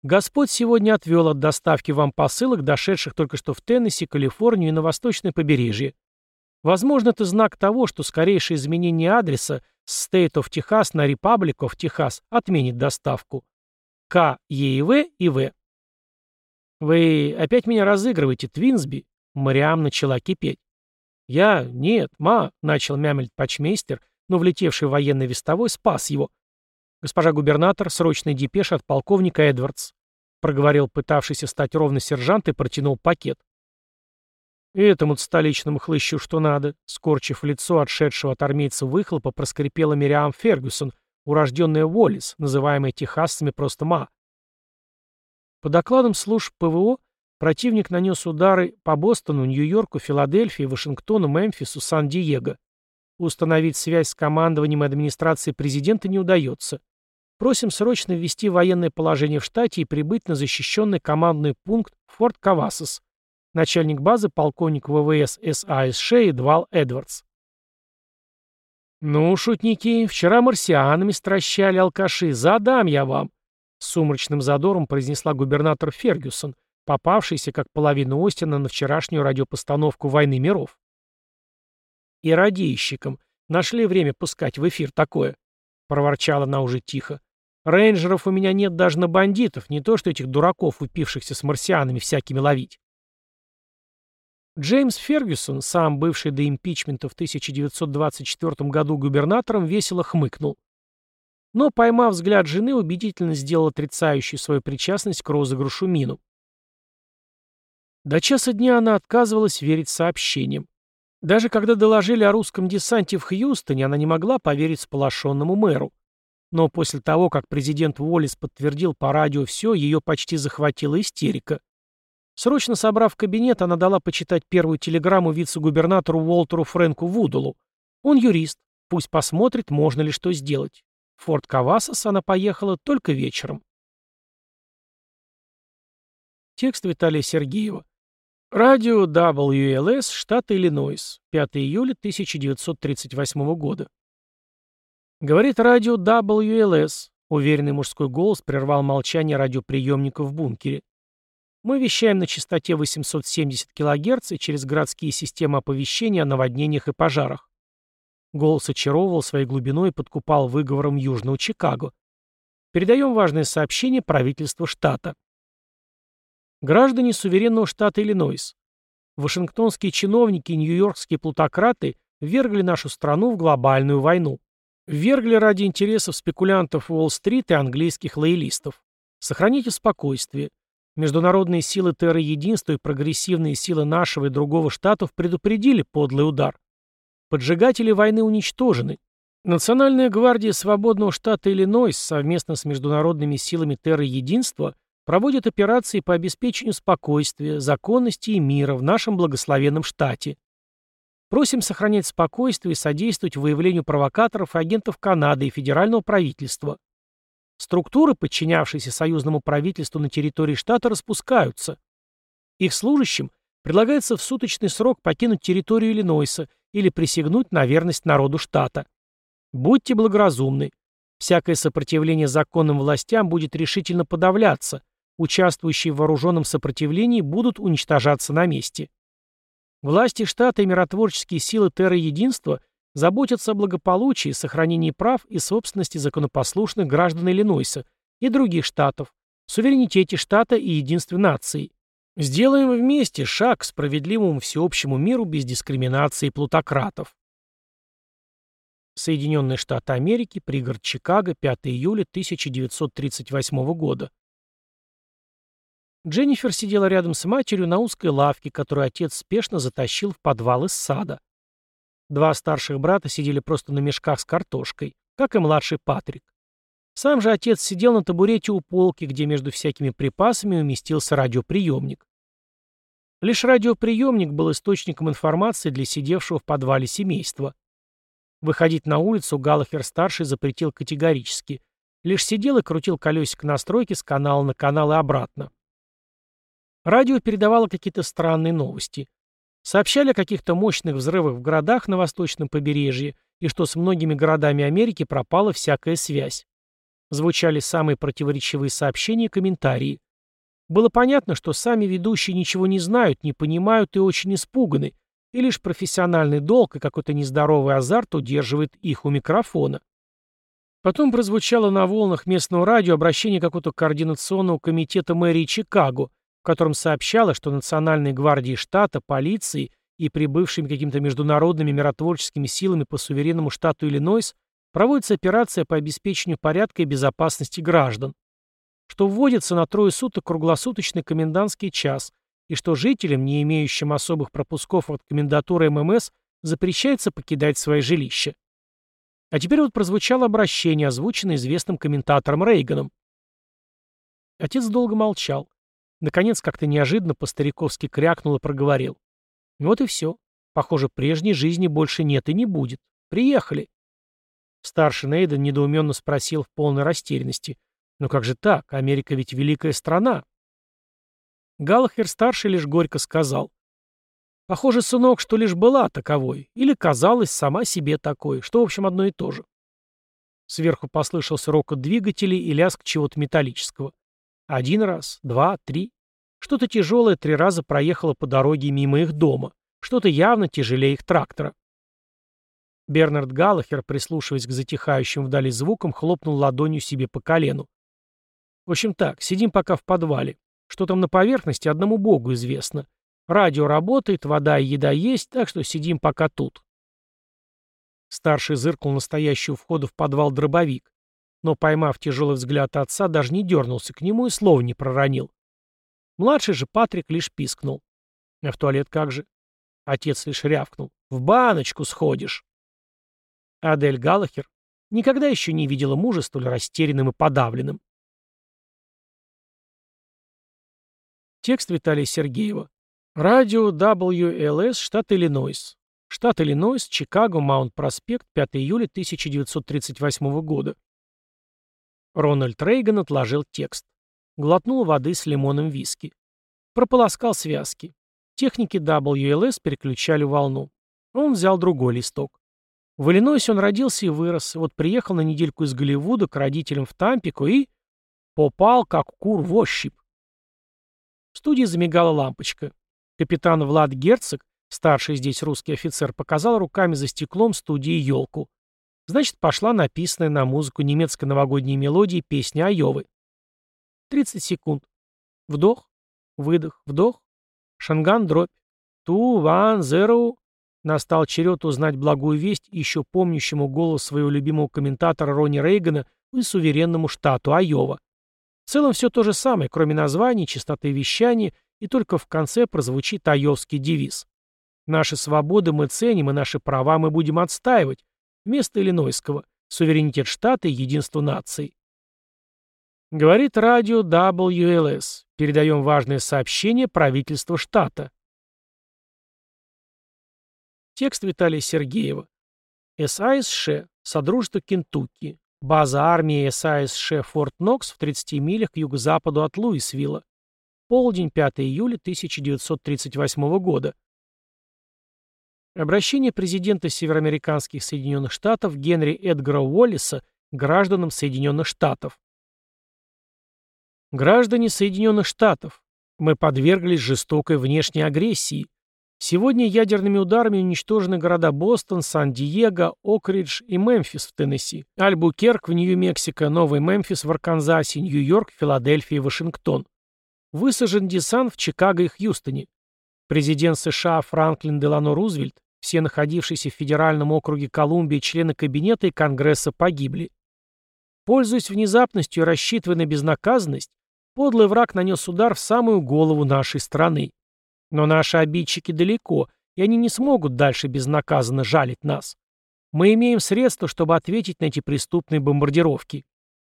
Господь сегодня отвел от доставки вам посылок, дошедших только что в Теннесси, Калифорнию и на восточное побережье. Возможно, это знак того, что скорейшее изменение адреса State of Texas на Republic of Texas отменит доставку. К, Е и В и В. «Вы опять меня разыгрываете, Твинсби?» Мариам начала кипеть. «Я? Нет, ма», — начал мямлить почмейстер, но влетевший военный вестовой спас его. «Госпожа губернатор, срочный депеш от полковника Эдвардс», — проговорил пытавшийся стать ровно сержант и протянул пакет. «Этому столичному хлыщу что надо», — скорчив лицо отшедшего от армейца выхлопа, проскрипела Мириам Фергюсон, урожденная Уоллес, называемая техасцами просто Ма. По докладам служб ПВО, противник нанес удары по Бостону, Нью-Йорку, Филадельфии, Вашингтону, Мемфису, Сан-Диего. Установить связь с командованием и администрацией президента не удается. Просим срочно ввести военное положение в штате и прибыть на защищенный командный пункт Форт Кавасос начальник базы полковник ВВС САСШ Эдвал Эдвардс. «Ну, шутники, вчера марсианами стращали алкаши, задам я вам!» С сумрачным задором произнесла губернатор Фергюсон, попавшийся как половина Остина на вчерашнюю радиопостановку «Войны миров». И радийщикам, Нашли время пускать в эфир такое», — проворчала она уже тихо. «Рейнджеров у меня нет даже на бандитов, не то что этих дураков, упившихся с марсианами всякими ловить». Джеймс Фергюсон, сам бывший до импичмента в 1924 году губернатором, весело хмыкнул. Но, поймав взгляд жены, убедительно сделал отрицающую свою причастность к розыгрышу мину. До часа дня она отказывалась верить сообщениям. Даже когда доложили о русском десанте в Хьюстоне, она не могла поверить сполошенному мэру. Но после того, как президент Уоллес подтвердил по радио все, ее почти захватила истерика. Срочно собрав кабинет, она дала почитать первую телеграмму вице-губернатору Уолтеру Фрэнку Вудулу. Он юрист, пусть посмотрит, можно ли что сделать. В Форт Кавасос она поехала только вечером. Текст Виталия Сергеева. Радио WLS, штат Иллинойс, 5 июля 1938 года. Говорит радио WLS. Уверенный мужской голос прервал молчание радиоприемника в бункере. Мы вещаем на частоте 870 кГц и через городские системы оповещения о наводнениях и пожарах. Голос очаровывал своей глубиной и подкупал выговором Южного Чикаго. Передаем важное сообщение правительства штата. Граждане суверенного штата Иллинойс. Вашингтонские чиновники и нью-йоркские плутократы ввергли нашу страну в глобальную войну. Ввергли ради интересов спекулянтов Уолл-стрит и английских лоялистов. Сохраните спокойствие. Международные силы террор-единства и прогрессивные силы нашего и другого штатов предупредили подлый удар. Поджигатели войны уничтожены. Национальная гвардия свободного штата Иллинойс совместно с международными силами террор-единства проводит операции по обеспечению спокойствия, законности и мира в нашем благословенном штате. Просим сохранять спокойствие и содействовать выявлению провокаторов и агентов Канады и федерального правительства. Структуры, подчинявшиеся союзному правительству на территории штата, распускаются. Их служащим предлагается в суточный срок покинуть территорию Иллинойса или присягнуть на верность народу штата. Будьте благоразумны. Всякое сопротивление законным властям будет решительно подавляться. Участвующие в вооруженном сопротивлении будут уничтожаться на месте. Власти штата и миротворческие силы терра-единства – заботятся о благополучии, сохранении прав и собственности законопослушных граждан Иллинойса и других штатов, суверенитете штата и единстве нации. Сделаем вместе шаг к справедливому всеобщему миру без дискриминации плутократов. Соединенные Штаты Америки, пригород Чикаго, 5 июля 1938 года. Дженнифер сидела рядом с матерью на узкой лавке, которую отец спешно затащил в подвал из сада. Два старших брата сидели просто на мешках с картошкой, как и младший Патрик. Сам же отец сидел на табурете у полки, где между всякими припасами уместился радиоприемник. Лишь радиоприемник был источником информации для сидевшего в подвале семейства. Выходить на улицу Галлахер-старший запретил категорически. Лишь сидел и крутил колесик настройки с канала на канал и обратно. Радио передавало какие-то странные новости. Сообщали о каких-то мощных взрывах в городах на восточном побережье и что с многими городами Америки пропала всякая связь. Звучали самые противоречивые сообщения и комментарии. Было понятно, что сами ведущие ничего не знают, не понимают и очень испуганы, и лишь профессиональный долг и какой-то нездоровый азарт удерживает их у микрофона. Потом прозвучало на волнах местного радио обращение какого-то координационного комитета мэрии Чикаго, котором сообщалось, что Национальной гвардии штата, полиции и прибывшими какими-то международными миротворческими силами по суверенному штату Иллинойс проводится операция по обеспечению порядка и безопасности граждан, что вводится на трое суток круглосуточный комендантский час и что жителям, не имеющим особых пропусков от комендатуры ММС, запрещается покидать свои жилища. А теперь вот прозвучало обращение, озвученное известным комментатором Рейганом. Отец долго молчал. Наконец, как-то неожиданно по-стариковски крякнул и проговорил. Вот и все. Похоже, прежней жизни больше нет и не будет. Приехали. Старший Нейден недоуменно спросил в полной растерянности. «Но как же так? Америка ведь великая страна». Галлахер-старший лишь горько сказал. «Похоже, сынок, что лишь была таковой, или казалась сама себе такой, что, в общем, одно и то же». Сверху послышался рокот двигателей и лязг чего-то металлического. Один раз, два, три. Что-то тяжелое три раза проехало по дороге мимо их дома. Что-то явно тяжелее их трактора. Бернард Галлахер, прислушиваясь к затихающим вдали звукам, хлопнул ладонью себе по колену. В общем так, сидим пока в подвале. Что там на поверхности, одному богу известно. Радио работает, вода и еда есть, так что сидим пока тут. Старший зыркнул настоящий у входа в подвал дробовик, но, поймав тяжелый взгляд отца, даже не дернулся к нему и слова не проронил. Младший же Патрик лишь пискнул. А в туалет как же? Отец лишь рявкнул. В баночку сходишь. Адель Галлахер никогда еще не видела мужа столь растерянным и подавленным. Текст Виталия Сергеева. Радио WLS, штат Иллинойс. Штат Иллинойс, Чикаго, Маунт-Проспект, 5 июля 1938 года. Рональд Рейган отложил текст. Глотнул воды с лимоном виски. Прополоскал связки. Техники WLS переключали волну. Он взял другой листок. В Иллинойсе он родился и вырос. Вот приехал на недельку из Голливуда к родителям в Тампико и... Попал, как кур в ощупь. В студии замигала лампочка. Капитан Влад Герцог, Старший здесь русский офицер показал руками за стеклом студии елку. Значит, пошла написанная на музыку немецкой новогодней мелодии песня Айовы. 30 секунд. Вдох, выдох, вдох. Шанган дробь. Ту, ван, зеру. Настал черед узнать благую весть еще помнящему голос своего любимого комментатора Рони Рейгана и суверенному штату Айова. В целом все то же самое, кроме названий, частоты вещания, и только в конце прозвучит айовский девиз. Наши свободы мы ценим, и наши права мы будем отстаивать. Вместо Иллинойского. Суверенитет штата и единство наций. Говорит радио WLS. Передаем важное сообщение правительства штата. Текст Виталия Сергеева. САСШ. Содружество Кентукки. База армии САСШ Форт Нокс в 30 милях к юго-западу от Луисвилла. Полдень, 5 июля 1938 года. Обращение президента североамериканских Соединенных Штатов Генри Эдгара Уоллиса гражданам Соединенных Штатов. Граждане Соединенных Штатов, мы подверглись жестокой внешней агрессии. Сегодня ядерными ударами уничтожены города Бостон, Сан-Диего, Окридж и Мемфис в Теннесси, Альбукерк в Нью-Мексико, Новый Мемфис в Арканзасе, Нью-Йорк, Филадельфия и Вашингтон. Высажен десант в Чикаго и Хьюстоне. Президент США Франклин Делано Рузвельт все находившиеся в федеральном округе Колумбии члены Кабинета и Конгресса погибли. Пользуясь внезапностью и рассчитывая на безнаказанность, подлый враг нанес удар в самую голову нашей страны. Но наши обидчики далеко, и они не смогут дальше безнаказанно жалить нас. Мы имеем средства, чтобы ответить на эти преступные бомбардировки.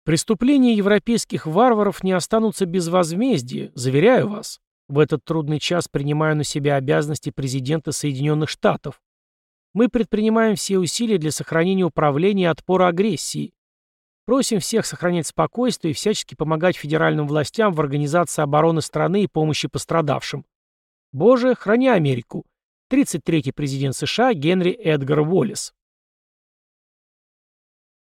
Преступления европейских варваров не останутся без возмездия, заверяю вас. В этот трудный час принимаю на себя обязанности президента Соединенных Штатов. Мы предпринимаем все усилия для сохранения управления и отпора агрессии. Просим всех сохранять спокойствие и всячески помогать федеральным властям в организации обороны страны и помощи пострадавшим. Боже, храни Америку. 33-й президент США Генри Эдгар Уоллес.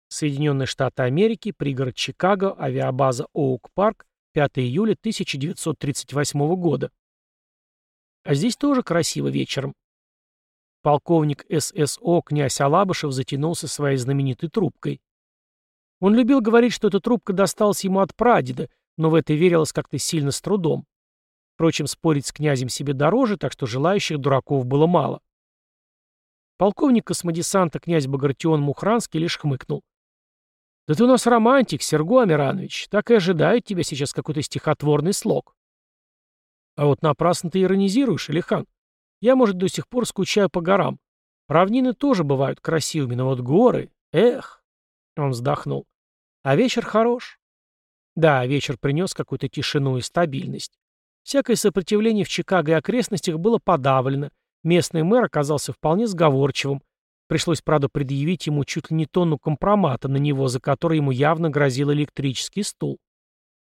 Соединенные Штаты Америки, пригород Чикаго, авиабаза Оук-Парк, 5 июля 1938 года. А здесь тоже красиво вечером. Полковник ССО князь Алабышев затянулся своей знаменитой трубкой. Он любил говорить, что эта трубка досталась ему от прадеда, но в это верилось как-то сильно с трудом. Впрочем, спорить с князем себе дороже, так что желающих дураков было мало. Полковник космодесанта князь Багратион Мухранский лишь хмыкнул. «Да ты у нас романтик, Серго Амиранович. Так и ожидает тебя сейчас какой-то стихотворный слог». «А вот напрасно ты иронизируешь, Илихан. Я, может, до сих пор скучаю по горам. Равнины тоже бывают красивыми, но вот горы... Эх!» Он вздохнул. «А вечер хорош». Да, вечер принес какую-то тишину и стабильность. Всякое сопротивление в Чикаго и окрестностях было подавлено. Местный мэр оказался вполне сговорчивым, Пришлось, правда, предъявить ему чуть ли не тонну компромата на него, за который ему явно грозил электрический стул.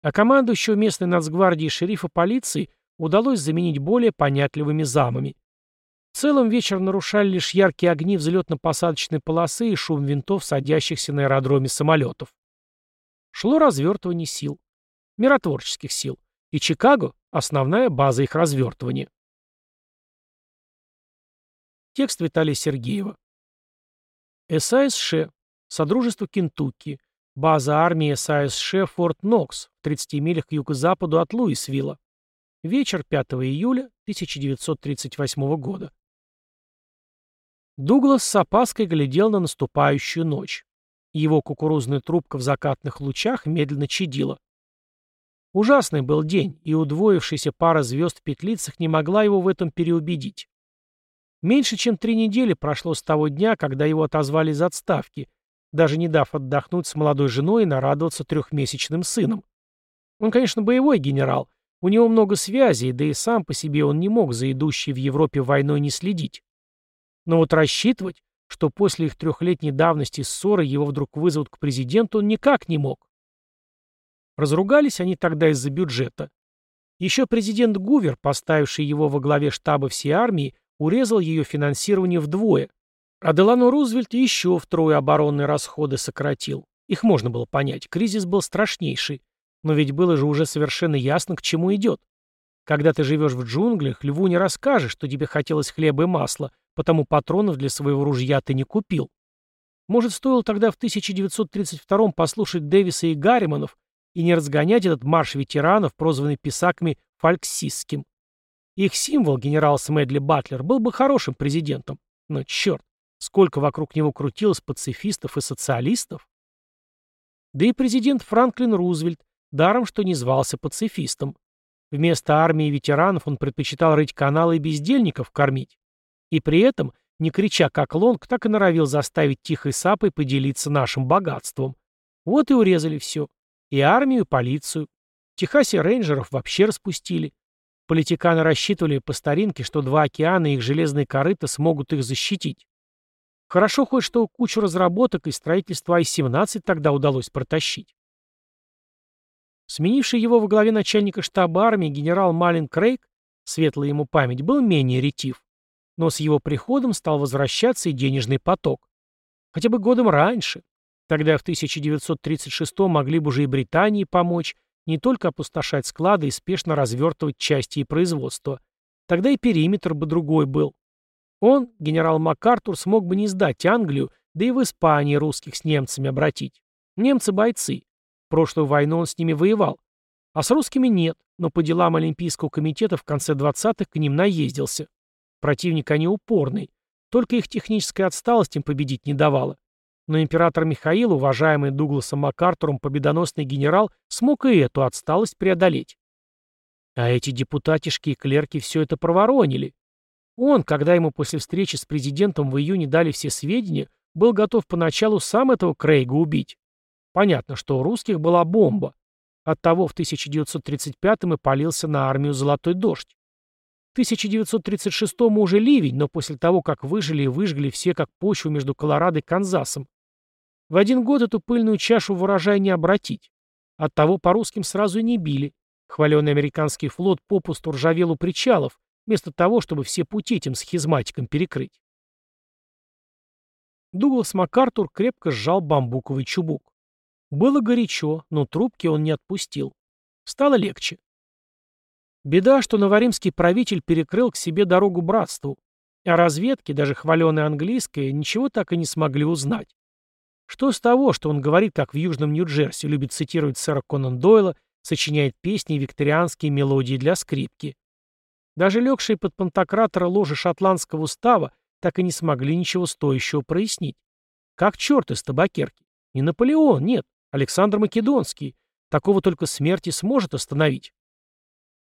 А командующего местной нацгвардии шерифа полиции удалось заменить более понятливыми замами. В целом вечер нарушали лишь яркие огни взлетно-посадочной полосы и шум винтов, садящихся на аэродроме самолетов. Шло развертывание сил. Миротворческих сил. И Чикаго – основная база их развертывания. Текст Виталия Сергеева. САСШ. Содружество Кентукки. База армии САСШ Форт Нокс в 30 милях к юго-западу от Луисвилла. Вечер 5 июля 1938 года. Дуглас с опаской глядел на наступающую ночь. Его кукурузная трубка в закатных лучах медленно чадила. Ужасный был день, и удвоившаяся пара звезд в петлицах не могла его в этом переубедить. Меньше чем три недели прошло с того дня, когда его отозвали из отставки, даже не дав отдохнуть с молодой женой и нарадоваться трехмесячным сыном. Он, конечно, боевой генерал, у него много связей, да и сам по себе он не мог за идущей в Европе войной не следить. Но вот рассчитывать, что после их трехлетней давности ссоры его вдруг вызовут к президенту, он никак не мог. Разругались они тогда из-за бюджета. Еще президент Гувер, поставивший его во главе штаба всей армии, урезал ее финансирование вдвое. А Делано Рузвельт еще втрое оборонные расходы сократил. Их можно было понять, кризис был страшнейший. Но ведь было же уже совершенно ясно, к чему идет. Когда ты живешь в джунглях, льву не расскажешь, что тебе хотелось хлеба и масла, потому патронов для своего ружья ты не купил. Может, стоило тогда в 1932 послушать Дэвиса и Гарриманов и не разгонять этот марш ветеранов, прозванный писаками фальксистским. Их символ, генерал Смедли Батлер, был бы хорошим президентом. Но черт, сколько вокруг него крутилось пацифистов и социалистов. Да и президент Франклин Рузвельт, даром что не звался пацифистом. Вместо армии ветеранов он предпочитал рыть каналы и бездельников кормить. И при этом, не крича как лонг, так и норовил заставить тихой сапой поделиться нашим богатством. Вот и урезали все. И армию, и полицию. В Техасе рейнджеров вообще распустили. Политиканы рассчитывали по старинке, что два океана и их железные корыта смогут их защитить. Хорошо хоть, что кучу разработок и строительства Ай-17 тогда удалось протащить. Сменивший его во главе начальника штаба армии генерал Малин Крейг, светлая ему память, был менее ретив но с его приходом стал возвращаться и денежный поток. Хотя бы годом раньше. Тогда в 1936 могли бы уже и Британии помочь, не только опустошать склады и спешно развертывать части и производство. Тогда и периметр бы другой был. Он, генерал МакАртур, смог бы не сдать Англию, да и в Испании русских с немцами обратить. Немцы бойцы. В прошлую войну он с ними воевал. А с русскими нет, но по делам Олимпийского комитета в конце 20-х к ним наездился. Противник они упорный. Только их техническая отсталость им победить не давала. Но император Михаил, уважаемый Дугласом МакАртуром победоносный генерал, смог и эту отсталость преодолеть. А эти депутатишки и клерки все это проворонили. Он, когда ему после встречи с президентом в июне дали все сведения, был готов поначалу сам этого Крейга убить. Понятно, что у русских была бомба. Оттого в 1935-м и полился на армию «Золотой дождь». 1936-му уже ливень, но после того, как выжили и выжгли все как почву между Колорадо и Канзасом. В один год эту пыльную чашу в урожай не обратить. Оттого по русским сразу не били. Хваленый американский флот попусту ржавел у причалов, вместо того, чтобы все пути этим схизматикам перекрыть. Дуглас МакАртур крепко сжал бамбуковый чубук. Было горячо, но трубки он не отпустил. Стало легче. Беда, что новоримский правитель перекрыл к себе дорогу братству, а разведки, даже хваленой английской, ничего так и не смогли узнать. Что с того, что он говорит, как в Южном Нью-Джерси, любит цитировать сэра Конан Дойла, сочиняет песни и викторианские мелодии для скрипки. Даже легшие под пантократора ложи шотландского устава так и не смогли ничего стоящего прояснить. Как черт из табакерки. Не Наполеон, нет, Александр Македонский. Такого только смерти сможет остановить.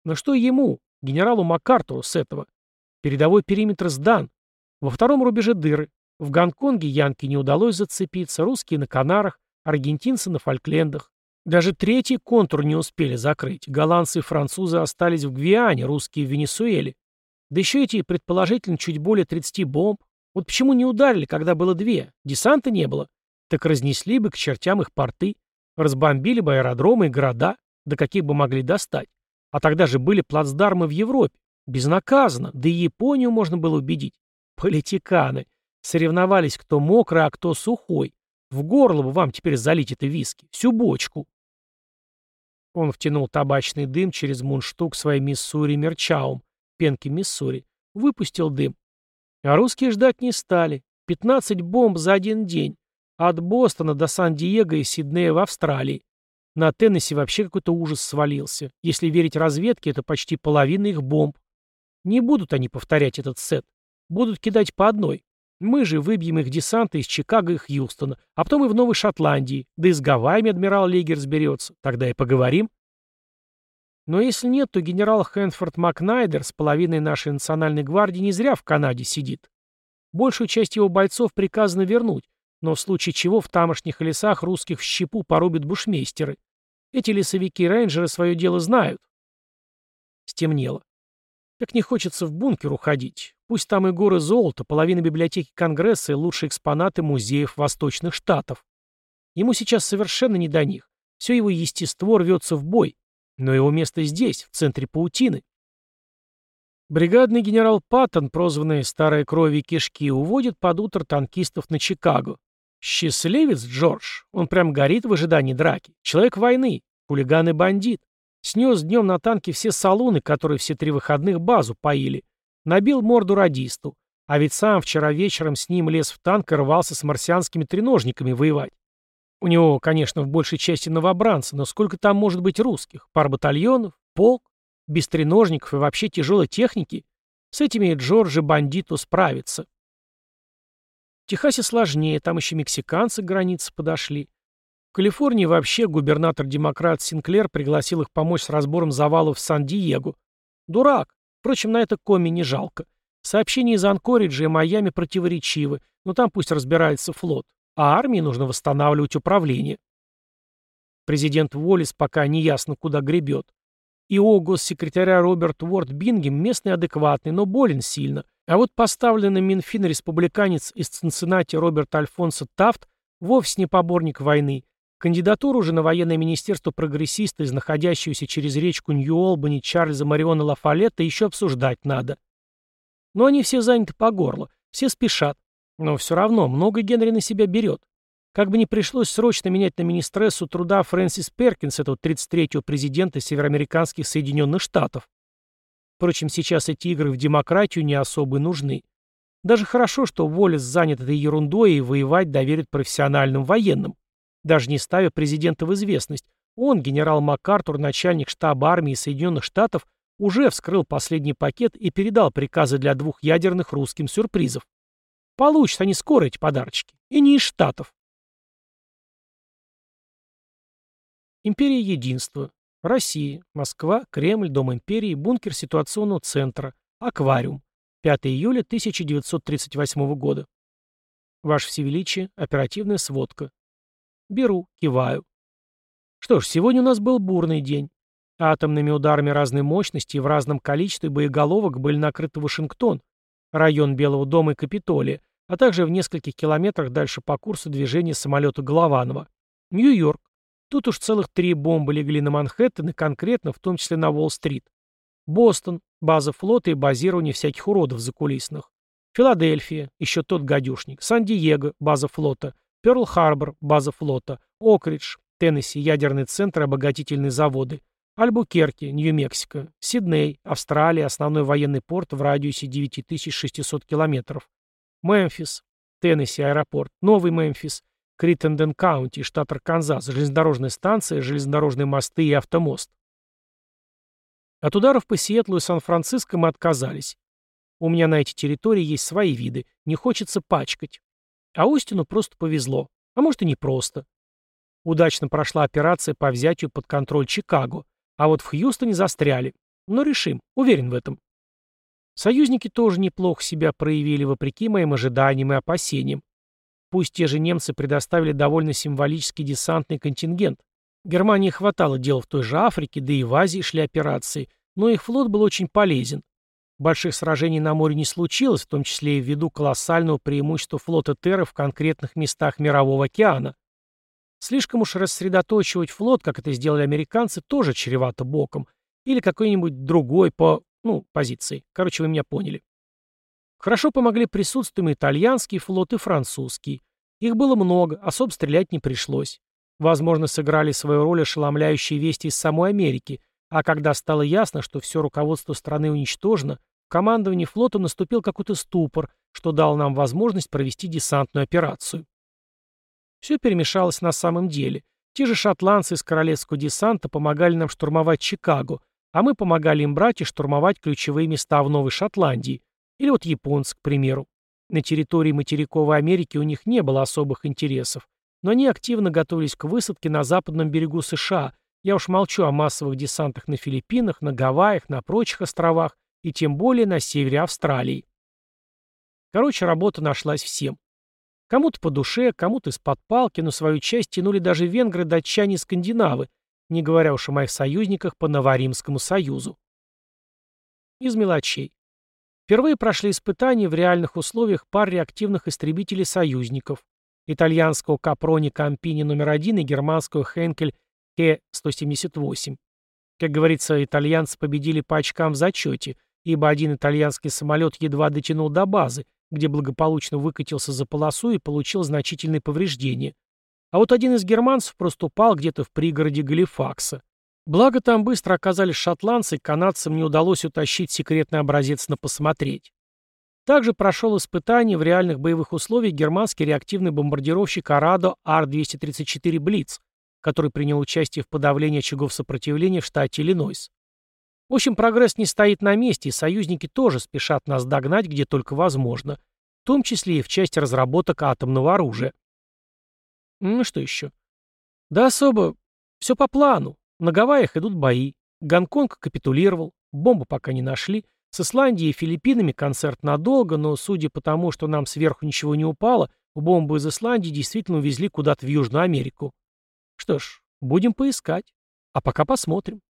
Но что ему, генералу МакАртуру, с этого? Передовой периметр сдан. Во втором рубеже дыры. В Гонконге янки не удалось зацепиться, русские на Канарах, аргентинцы на Фольклендах. Даже третий контур не успели закрыть. Голландцы и французы остались в Гвиане, русские в Венесуэле. Да еще эти, предположительно, чуть более 30 бомб. Вот почему не ударили, когда было две? Десанта не было. Так разнесли бы к чертям их порты. Разбомбили бы аэродромы и города, до каких бы могли достать. А тогда же были плацдармы в Европе. Безнаказанно. Да и Японию можно было убедить. Политиканы. Соревновались, кто мокрый, а кто сухой. В горло бы вам теперь залить это виски. Всю бочку. Он втянул табачный дым через мундштук своей Миссури Мерчаум, пенки Миссури. Выпустил дым. А русские ждать не стали. 15 бомб за один день. От Бостона до Сан-Диего и Сиднея в Австралии. На Теннесси вообще какой-то ужас свалился. Если верить разведке, это почти половина их бомб. Не будут они повторять этот сет. Будут кидать по одной. Мы же выбьем их десанты из Чикаго и Хьюстона, а потом и в Новой Шотландии, да и с Гавайями адмирал Лигер разберется. Тогда и поговорим. Но если нет, то генерал Хэнфорд Макнайдер с половиной нашей национальной гвардии не зря в Канаде сидит. Большую часть его бойцов приказано вернуть, но в случае чего в тамошних лесах русских в щепу порубят бушмейстеры. Эти лесовики-рейнджеры свое дело знают. Стемнело. Как не хочется в бункер уходить. Пусть там и горы золота, половина библиотеки Конгресса и лучшие экспонаты музеев Восточных Штатов. Ему сейчас совершенно не до них. Все его естество рвется в бой. Но его место здесь, в центре паутины. Бригадный генерал Паттон, прозванный «Старой крови кишки», уводит под утро танкистов на Чикаго. Счастливец Джордж. Он прям горит в ожидании драки. Человек войны. Хулиган и бандит. Снес днем на танке все салуны, которые все три выходных базу поили. Набил морду радисту. А ведь сам вчера вечером с ним лез в танк и рвался с марсианскими треножниками воевать. У него, конечно, в большей части новобранцы, но сколько там может быть русских? Пар батальонов? Полк? Без треножников и вообще тяжелой техники? С этими Джорджи бандиту справится. В Техасе сложнее, там еще мексиканцы к границе подошли. В Калифорнии вообще губернатор-демократ Синклер пригласил их помочь с разбором завалов в Сан-Диего. Дурак. Впрочем, на это коми не жалко. Сообщения из Анкориджа и Майами противоречивы, но там пусть разбирается флот а армии нужно восстанавливать управление. Президент Уоллес пока не ясно, куда гребет. И о госсекретаря Роберт Уорд Бингем местный адекватный, но болен сильно. А вот поставленный Минфин республиканец из Цинциннати Роберт Альфонсо Тафт вовсе не поборник войны. Кандидатуру уже на военное министерство прогрессиста из находящегося через речку Нью-Олбани Чарльза Мариона Лафалетта еще обсуждать надо. Но они все заняты по горло, все спешат. Но все равно много Генри на себя берет. Как бы ни пришлось срочно менять на министрессу труда Фрэнсис Перкинс, этого 33-го президента североамериканских Соединенных Штатов. Впрочем, сейчас эти игры в демократию не особо нужны. Даже хорошо, что Уоллес занят этой ерундой и воевать доверит профессиональным военным. Даже не ставя президента в известность, он, генерал МакАртур, начальник штаба армии Соединенных Штатов, уже вскрыл последний пакет и передал приказы для двух ядерных русским сюрпризов. Получат они скоро эти подарочки. И не из Штатов. Империя Единства. Россия. Москва. Кремль. Дом империи. Бункер ситуационного центра. Аквариум. 5 июля 1938 года. Ваше Всевеличие. Оперативная сводка. Беру. Киваю. Что ж, сегодня у нас был бурный день. Атомными ударами разной мощности и в разном количестве боеголовок были накрыты Вашингтон, район Белого дома и Капитолия, а также в нескольких километрах дальше по курсу движения самолета Голованова. Нью-Йорк. Тут уж целых три бомбы легли на Манхэттен и конкретно, в том числе на Уолл-стрит. Бостон. База флота и базирование всяких уродов закулисных. Филадельфия. Еще тот гадюшник. Сан-Диего. База флота. Пёрл-Харбор. База флота. Окридж. Теннесси. Ядерный центр и обогатительные заводы. Альбукерки, Нью-Мексико, Сидней, Австралия, основной военный порт в радиусе 9600 километров. Мемфис, Теннесси аэропорт, Новый Мемфис, Криттенден Каунти, штат Арканзас, железнодорожная станция, железнодорожные мосты и автомост. От ударов по Сиэтлу и Сан-Франциско мы отказались. У меня на эти территории есть свои виды, не хочется пачкать. А Остину просто повезло, а может и не просто. Удачно прошла операция по взятию под контроль Чикаго. А вот в Хьюстоне застряли. Но решим, уверен в этом. Союзники тоже неплохо себя проявили, вопреки моим ожиданиям и опасениям. Пусть те же немцы предоставили довольно символический десантный контингент. Германии хватало дел в той же Африке, да и в Азии шли операции, но их флот был очень полезен. Больших сражений на море не случилось, в том числе и ввиду колоссального преимущества флота Терры в конкретных местах Мирового океана. Слишком уж рассредоточивать флот, как это сделали американцы, тоже чревато боком. Или какой-нибудь другой по, ну, позиции. Короче, вы меня поняли. Хорошо помогли присутствуемый итальянский флот и французский. Их было много, особо стрелять не пришлось. Возможно, сыграли свою роль ошеломляющие вести из самой Америки, а когда стало ясно, что все руководство страны уничтожено, в командовании флота наступил какой-то ступор, что дал нам возможность провести десантную операцию. Все перемешалось на самом деле. Те же шотландцы из королевского десанта помогали нам штурмовать Чикаго, а мы помогали им брать и штурмовать ключевые места в Новой Шотландии. Или вот японцы, к примеру. На территории материковой Америки у них не было особых интересов, но они активно готовились к высадке на западном берегу США. Я уж молчу о массовых десантах на Филиппинах, на Гавайях, на прочих островах и тем более на севере Австралии. Короче, работа нашлась всем. Кому-то по душе, кому-то из-под палки, но свою часть тянули даже венгры, датчане и скандинавы, не говоря уж о моих союзниках по Новоримскому союзу. Из мелочей. Впервые прошли испытания в реальных условиях пар реактивных истребителей союзников, итальянского Капрони Кампини номер один и германского Хенкель Т-178. Как говорится, итальянцы победили по очкам в зачете, ибо один итальянский самолет едва дотянул до базы, где благополучно выкатился за полосу и получил значительные повреждения. А вот один из германцев просто упал где-то в пригороде Галифакса. Благо там быстро оказались шотландцы, канадцам не удалось утащить секретный образец на посмотреть. Также прошел испытание в реальных боевых условиях германский реактивный бомбардировщик Арадо Ар-234 «Блиц», который принял участие в подавлении очагов сопротивления в штате Иллинойс. В общем, прогресс не стоит на месте, и союзники тоже спешат нас догнать, где только возможно, в том числе и в части разработок атомного оружия. Ну что еще? Да особо. Все по плану. На Гавайях идут бои. Гонконг капитулировал. Бомбу пока не нашли. С Исландией и Филиппинами концерт надолго, но судя по тому, что нам сверху ничего не упало, бомбу из Исландии действительно увезли куда-то в Южную Америку. Что ж, будем поискать. А пока посмотрим.